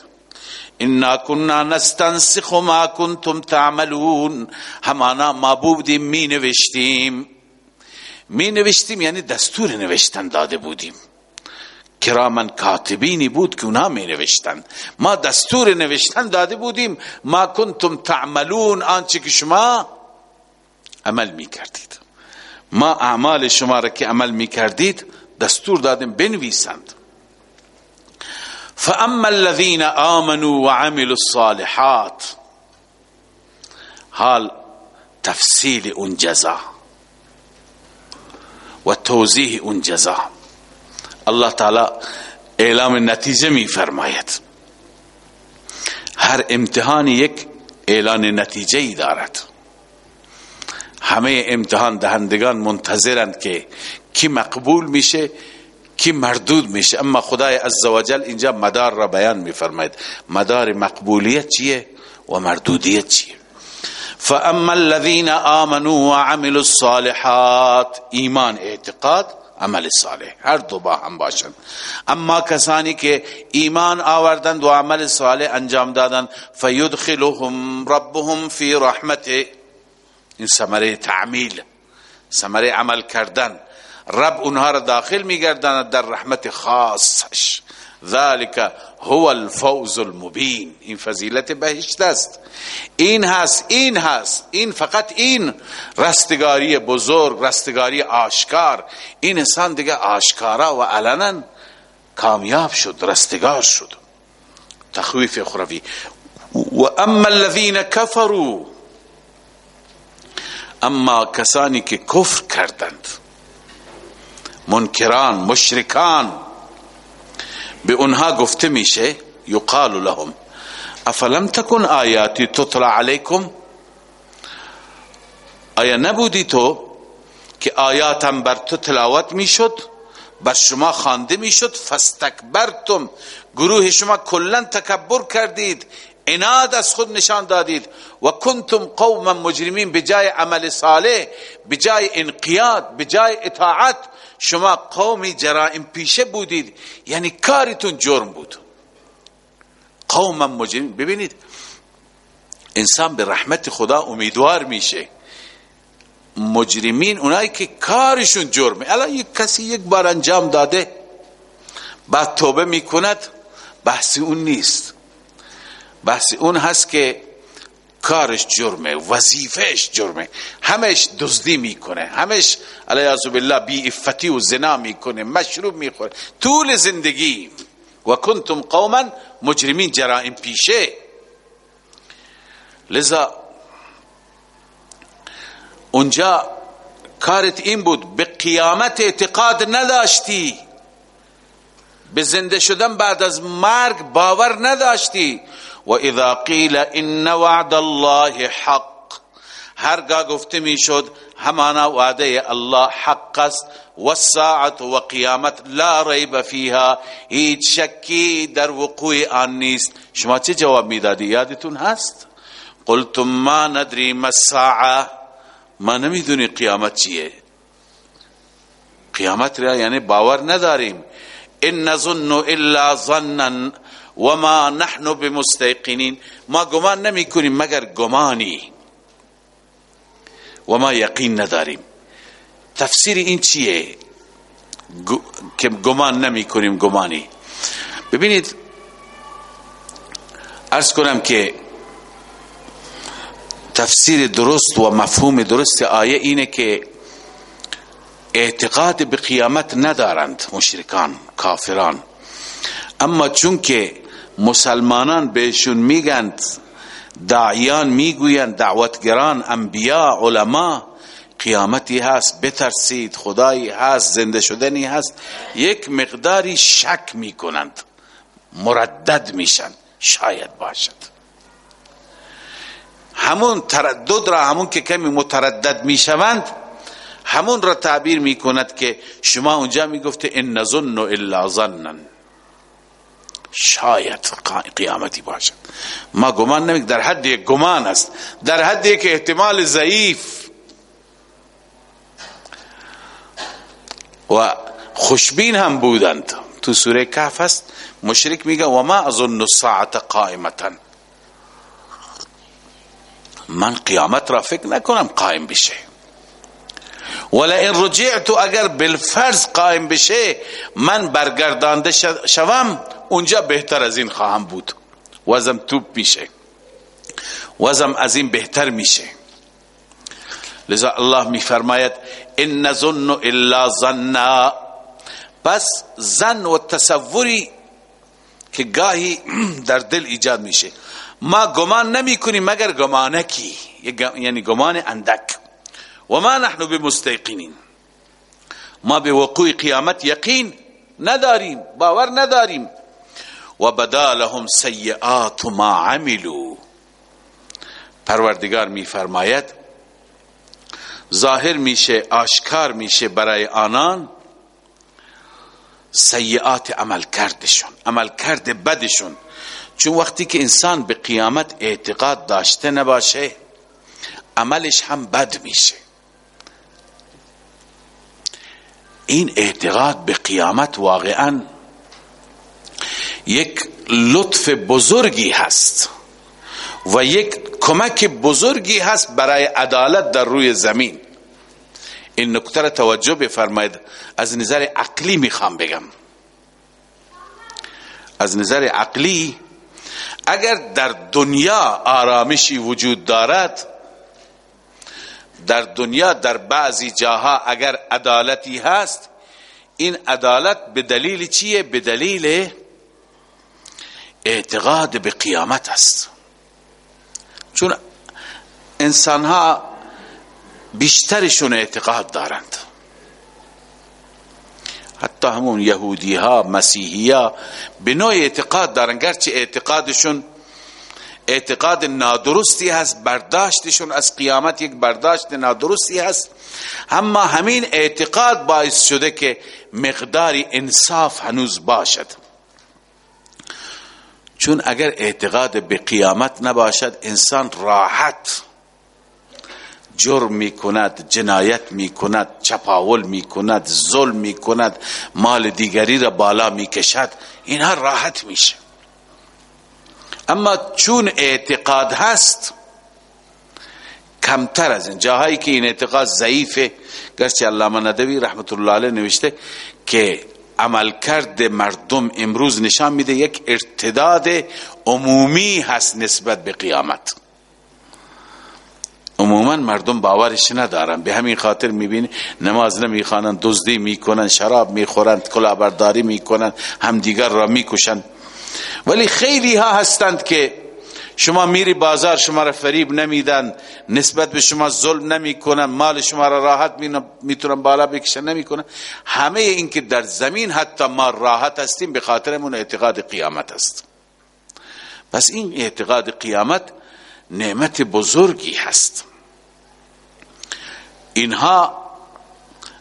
انا كنا نستنسخ ما کنتم تعملون. همانا ما بودیم می نوشتیم می نوشتیم یعنی دستور نوشتن داده بودیم. کرامن کاتبینی بود که اونها می نوشتن ما دستور نوشتن داده بودیم. ما کنتم تعملون. آنچه که شما عمل می کردید ما اعمال شما را که عمل می کردید دستور دادیم بنویسند. فاما الذين آمنوا وعملوا الصالحات حال تفصیل اون جزا و توضیح اون جزا. الله تعالی اعلام نتیجه می فرماید هر امتحان یک اعلان نتیجه ای دارد. همه امتحان دهندگان منتظرند که کی مقبول میشه کی مردود میشه. اما خدای عزوجل اینجا مدار را بیان میفرماید. مدار مقبولیت چیه و مردودیت چیه؟ فاما الذين آمنوا وعملوا الصالحات ایمان اعتقاد عمل صالح. هر دو با هم باشند اما کسانی که ایمان آوردند و عمل صالح انجام دادند فیدخلهم ربهم فی رحمته. این ثمره تعمیل ثمره عمل کردن. رب اونها را داخل میگرداند در رحمت خاصش. ذلك هو الفوز المبین. این فضیلت بهشت است. این هست این هست این فقط این. رستگاری بزرگ رستگاری آشکار. این انسان دیگه آشکارا و علنا کامیاب شد رستگار شد. تخویف خروی و اما الذين كفروا اما کسانی که کفر کردند منکران مشرکان به اونها گفته میشه یقال لهم افلم تکن آیاتی تطلع علیکم؟ آیا نبودی تو که آیاتم بر تو تلاوت می‌شد بر شما خوانده می‌شد؟ فاستکبرتم گروه شما کلا تکبر کردید اناد از خود نشان دادید. و کنتم قوما مجرمین بجای عمل صالح بجای انقیاد بجای اطاعت. شما قومی جرائم پیشه بودید. یعنی کارتون جرم بود. قوما مجرمین. ببینید انسان به رحمت خدا امیدوار میشه. مجرمین اونایی که کارشون جرمه. الان یک کسی یک بار انجام داده بعد توبه می‌کند بحث اون نیست. بحث اون هست که کارش جرمه وظیفهش جرمه. همش دزدی می‌کنه همش علیه بالله بی افتی و زنا می‌کنه مشروب می‌خوره. طول زندگی. و کنتم قوما مجرمین جرائم پیشه. لذا اونجا کارت این بود به قیامت اعتقاد نداشتی. به زنده شدن بعد از مرگ باور نداشتی. و اذا قیل ان وعد الله حق. هرگاه گفته می‌شد همانا وعده الله حق است و ساعت و قیامت لا ریب فیها. هیچ شکی در وقوع آن نیست. شما چه جواب می‌دادی؟ یادتون هست؟ قلتم ما ندری ما الساعه ما نمی‌دونی قیامت چیه. قیامت را یعنی باور نداریم. ان نظن الا ظنا وما نحن بمستيقنين. ما گمان نمی کنیم مگر گمانی. و ما یقین نداریم. تفسیر این چیه؟ که گمان نمی کنیم گمانی. ببینید ارز کنم که تفسیر درست و مفهوم درست آیه اینه که اعتقاد به قیامت ندارند مشرکان کافران. اما چون که مسلمانان بهشون میگند داعیان می‌گویند دعوتگران انبیاء علما قیامتی هست بترسید خدایی هست زنده شدنی هست. یک مقداری شک می‌کنند مردد میشن شاید باشد. همون تردد را همون که کمی متردد می‌شوند همون را تعبیر می‌کند که شما اونجا می‌گفته ان نظن الا ظنن. شاید قیامتی باشد. ما گمان نمی در حد یک گمان است. در حد یک احتمال ضعیف. و خوشبین هم بودند. تو سوره کهف است مشرک میگه و ما اظن الساعت قائمتا من قیامت را فکر نکنم قائم بشه. ولئن رجعت اگر بالفرض قائم بشه من برگردانده شوم اونجا بهتر از این خواهم بود. وزم توب میشه. وزم از این بهتر میشه. لذا الله میفرماید ان نظن الا ظنا. پس زن و تصوری که گاهی در دل ایجاد میشه. ما گمان نمی کنیم مگر گمانکی. یعنی گمان اندک. و ما نحن بمستيقنين ما به وقوع قیامت یقین نداریم باور نداریم. و بدا لهم سیئات ما عملو پروردگار میفرماید ظاهر میشه آشکار میشه برای آنان سیئات عمل کردشون عمل کرد بدشون. چون وقتی که انسان به قیامت اعتقاد داشته نباشه عملش هم بد میشه. این اعتقاد به قیامت واقعا یک لطف بزرگی هست و یک کمک بزرگی هست برای عدالت در روی زمین. این نکته را توجه بفرمایید. از نظر عقلی می‌خوام بگم. از نظر عقلی اگر در دنیا آرامشی وجود دارد در دنیا در بعضی جاها اگر عدالتی هست این عدالت به دلیل چیه؟ به دلیل اعتقاد به قیامت است. چون انسان ها بیشترشون اعتقاد دارند. حتی همون یهودی ها مسیحی ها به نوع اعتقاد دارند. گرچه اعتقادشون اعتقاد نادرستی هست برداشتشون از قیامت یک برداشت نادرستی هست. اما همین اعتقاد باعث شده که مقداری انصاف هنوز باشد. چون اگر اعتقاد به قیامت نباشد انسان راحت جرم می کند جنایت می کند چپاول می کند ظلم می کند مال دیگری را بالا می کشد اینها راحت میشه. اما چون اعتقاد هست کمتر از این جاهایی که این اعتقاد ضعیفه گرچه علامه ندوی رحمت الله علیه نوشته که عملکرد مردم امروز نشان میده یک ارتداد عمومی هست نسبت به قیامت. عموما مردم باورش ندارن. به همین خاطر می‌بینی نماز نمی‌خوانند دزدی می‌کنن شراب می‌خورند کلاهبرداری می‌کنن همدیگر را می‌کشند ولی خیلی ها هستند که شما میری بازار شما را فریب نمیدن نسبت به شما ظلم نمی‌کنن مال شما را راحت می‌تونن بالا بکشن نمی‌کنن. همه این که در زمین حتی ما راحت هستیم به خاطرمون اعتقاد قیامت است. پس این اعتقاد قیامت نعمت بزرگی هست. اینها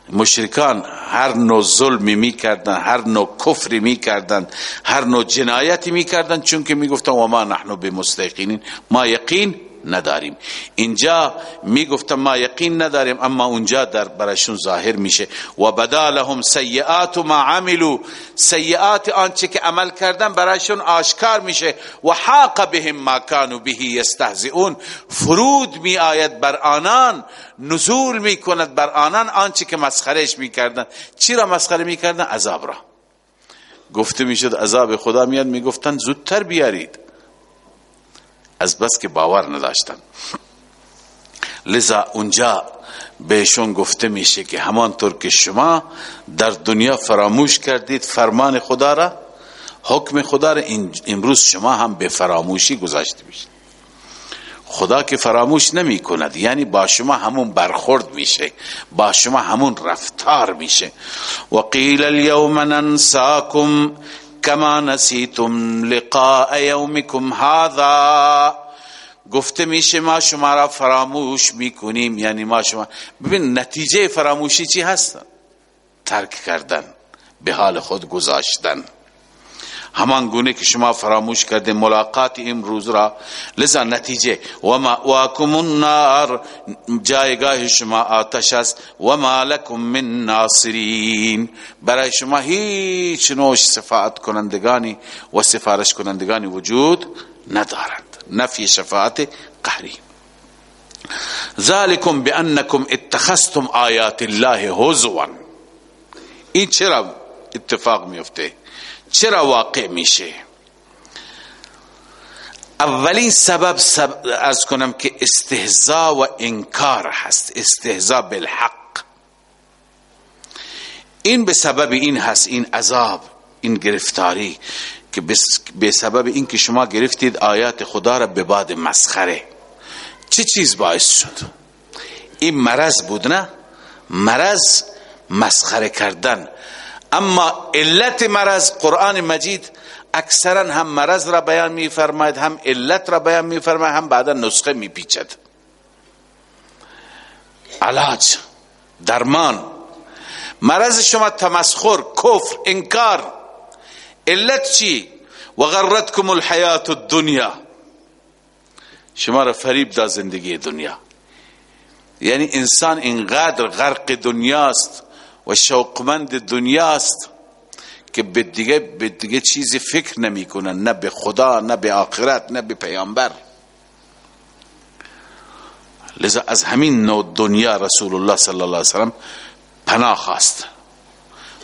مشرکان هر نوع ظلمی می‌کردن هر نوع کفری می‌کردن هر نوع جنایتی می‌کردن چون که می‌گفتن و ما نحن بمستيقنين. ما یقین نداریم. اینجا می‌گفتن ما یقین نداریم اما اونجا در برشون ظاهر میشه. و بدا لهم سیئات ما عملو سیئات آنچه که عمل کردن برایشون آشکار میشه. و حاق بهم ما كانوا به یستهزئون. فرود می آید بر آنان نزول می کند بر آنان آنچه که مسخرش می‌کردن. چی را مسخره می‌کردن؟ عذاب را. گفته می‌شد عذاب خدا میاد می‌گفتن زودتر بیارید. از بس که باور نداشتن لذا اونجا بهشون گفته میشه که همانطور که شما در دنیا فراموش کردید فرمان خدا را حکم خدا را امروز شما هم به فراموشی گذاشته میشید. خدا که فراموش نمی کند یعنی با شما همون برخورد میشه با شما همون رفتار میشه. و قیل اليوم ننساکم کما نسیتم لقاء یومکم هذا. گفته میشه ما شما را فراموش می‌کنیم. یعنی ما شما ببین نتیجه فراموشی چی هست؟ ترک کردن به حال خود گذاشتن. همان گونه که شما فراموش کرده ملاقات امروز را لذا نتیجه و واکم النار جایگاه شما آتش است و ما لکم من ناصرین. برای شما هیچ نوش صفات کنندگانی و سفارش کنندگانی وجود ندارند نفی شفاعت قهری. ذالکم بانکم اتخذتم آیات الله هزوا. این چرا اتفاق میفته چرا واقع میشه؟ اولین سبب, سبب از کنم که استهزا و انکار هست استهزا بالحق. این به سبب این هست این عذاب این گرفتاری که به سبب اینکه شما گرفتید آیات خدا را به باد مسخره. چه چیز باعث شد؟ این مرض بود نه؟ مرض مسخره کردن. اما علت مرض قرآن مجید اکثرا هم مرض را بیان می فرماید هم علت را بیان می فرماید هم بعدا نسخه می پیچد علاج درمان. مرض شما تمسخر کفر انکار. علت چی؟ و غرتکم الحیات الدنیا. شما را فریب دا زندگی دنیا. یعنی انسان اینقدر غرق دنیاست و شوقمند دنیاست که به دیگه به دیگه چیزی فکر نمی‌کنن نه به خدا نه به آخرت نه به پیامبر. لذا از همین نوع دنیا رسول الله صلی الله علیه وسلم پناه خواست.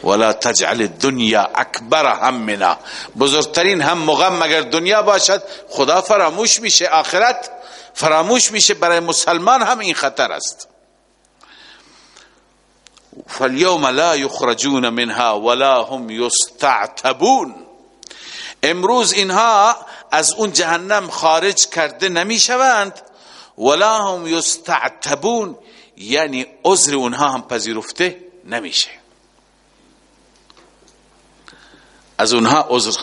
ولا تجعل الدنیا اکبر همنا. بزرگترین هم مغم اگر دنیا باشد خدا فراموش میشه آخرت فراموش میشه. برای مسلمان هم این خطر است. فاليوم لا يخرجون منها ولا هم يستعتبون. امروز اینها از اون جهنم خارج کرده نمی‌شوند ولا هم یستعتبون یعنی عذر اونها هم پذیرفته نمیشه. از اونها عذر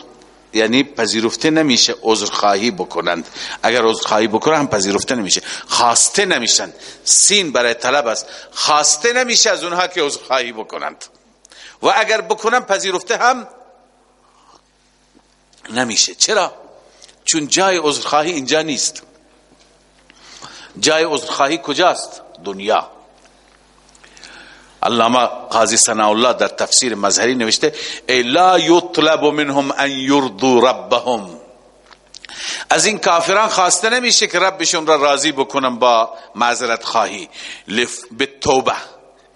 یعنی پذیرفته نمیشه عذر خواهی بکنند. اگر عذر خواهی بکنند هم پذیرفته نمیشه. خواسته نمیشن. سین برای طلب است. خواسته نمیشه از اونها که عذر خواهی بکنند. و اگر بکنن پذیرفته هم نمیشه. چرا؟ چون جای عذر خواهی اینجا نیست. جای عذرخواهی کجاست؟ دنیا. علامه قاضی الله در تفسیر مظهری نوشته ای لا یطلب منهم ان یرضوا ربهم. از این کافران خواسته نمیشه که ربشون را راضی بکنن با معذرت خواهی. به توبه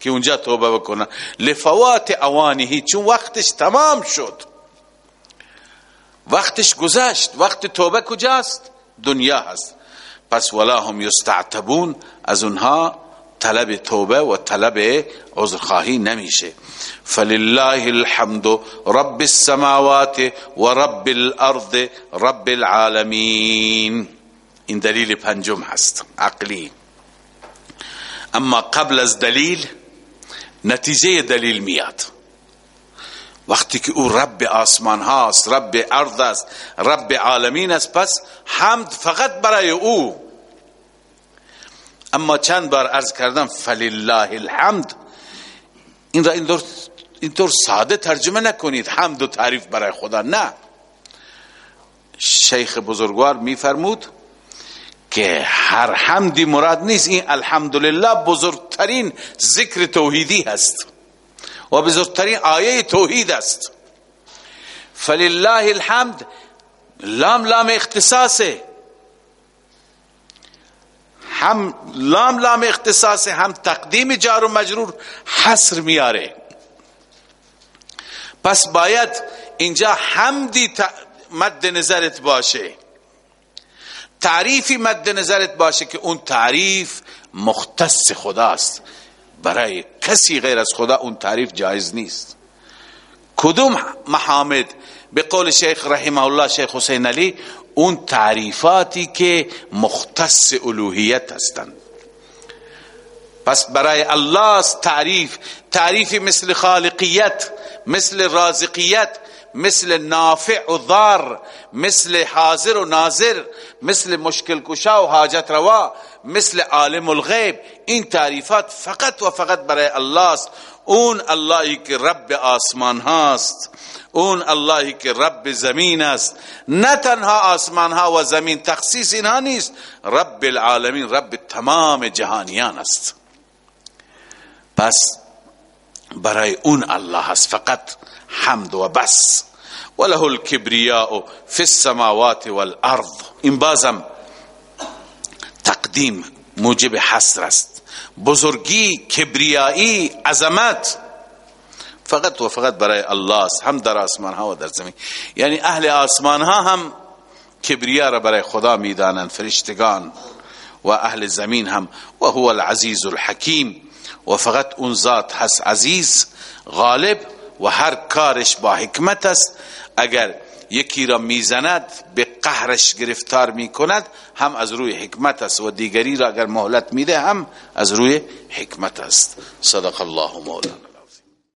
که اونجا توبه بکنن. لفوات اوانهی چون وقتش تمام شد. وقتش گذشت. وقت توبه کجاست؟ دنیا هست. پس ولا هم یستعتبون. از اونها طلب توبه و طلب عذرخواهی نمیشه. فلله الحمد رب السماوات و رب الأرض رب العالمین. این دلیل پنجم هست عقلی. اما قبل از دلیل نتیجه دلیل میاد. وقتی که أو رب آسمان هاست رب ارض است رب عالمین است پس حمد فقط برای أو. اما چند بار عرض کردم فلله الحمد. این را اینطور ساده ترجمه نکنید. حمد و تعریف برای خدا. نه. شیخ بزرگوار میفرمود که هر حمدی مراد نیست. این الحمدلله بزرگترین ذکر توحیدی هست. و بزرگترین آیه توحید است. فلله الحمد. لام لام اختصاصه. هم لام لام اختصاص هم تقدیم جار و مجرور حصر میاره. پس باید اینجا حمدی مد نظرت باشه. تعریفی مد نظرت باشه که اون تعریف مختص خداست. برای کسی غیر از خدا اون تعریف جایز نیست. کدوم محامد به قول شیخ رحمه الله شیخ حسین علی اون تعریفاتی که مختص الوهیت هستند پس برای الله تعریف تعریفی مثل خالقیت مثل رازقیت مثل نافع و ضار مثل حاضر و ناظر مثل مشکل کشا و حاجت روا مثل عالم الغیب این تعریفات فقط و فقط برای الله است اون اللهی که رب آسمان هاست اون اللهی که رب زمین است. نه تنها آسمان ها و زمین تخصیص اینها نیست رب العالمین رب تمام جهانیان است. پس برای اون الله است فقط حمد و بس. وله الكبریاء فی السماوات والارض. این بازم تقدیم موجب حسر است. بزرگی کبریایی عظمت. فقط و فقط برای الله است هم در آسمان ها و در زمین. یعنی اهل آسمان ها هم کبریا را برای خدا می‌دانند فرشتگان. و اهل زمین هم. و هو العزیز الحکیم. و فقط اون ذات هست عزیز غالب. و هر کارش با حکمت است. اگر یکی را می‌زند به قهرش گرفتار می‌کند هم از روی حکمت است و دیگری را اگر مهلت میده هم از روی حکمت است. صدق الله مولانا.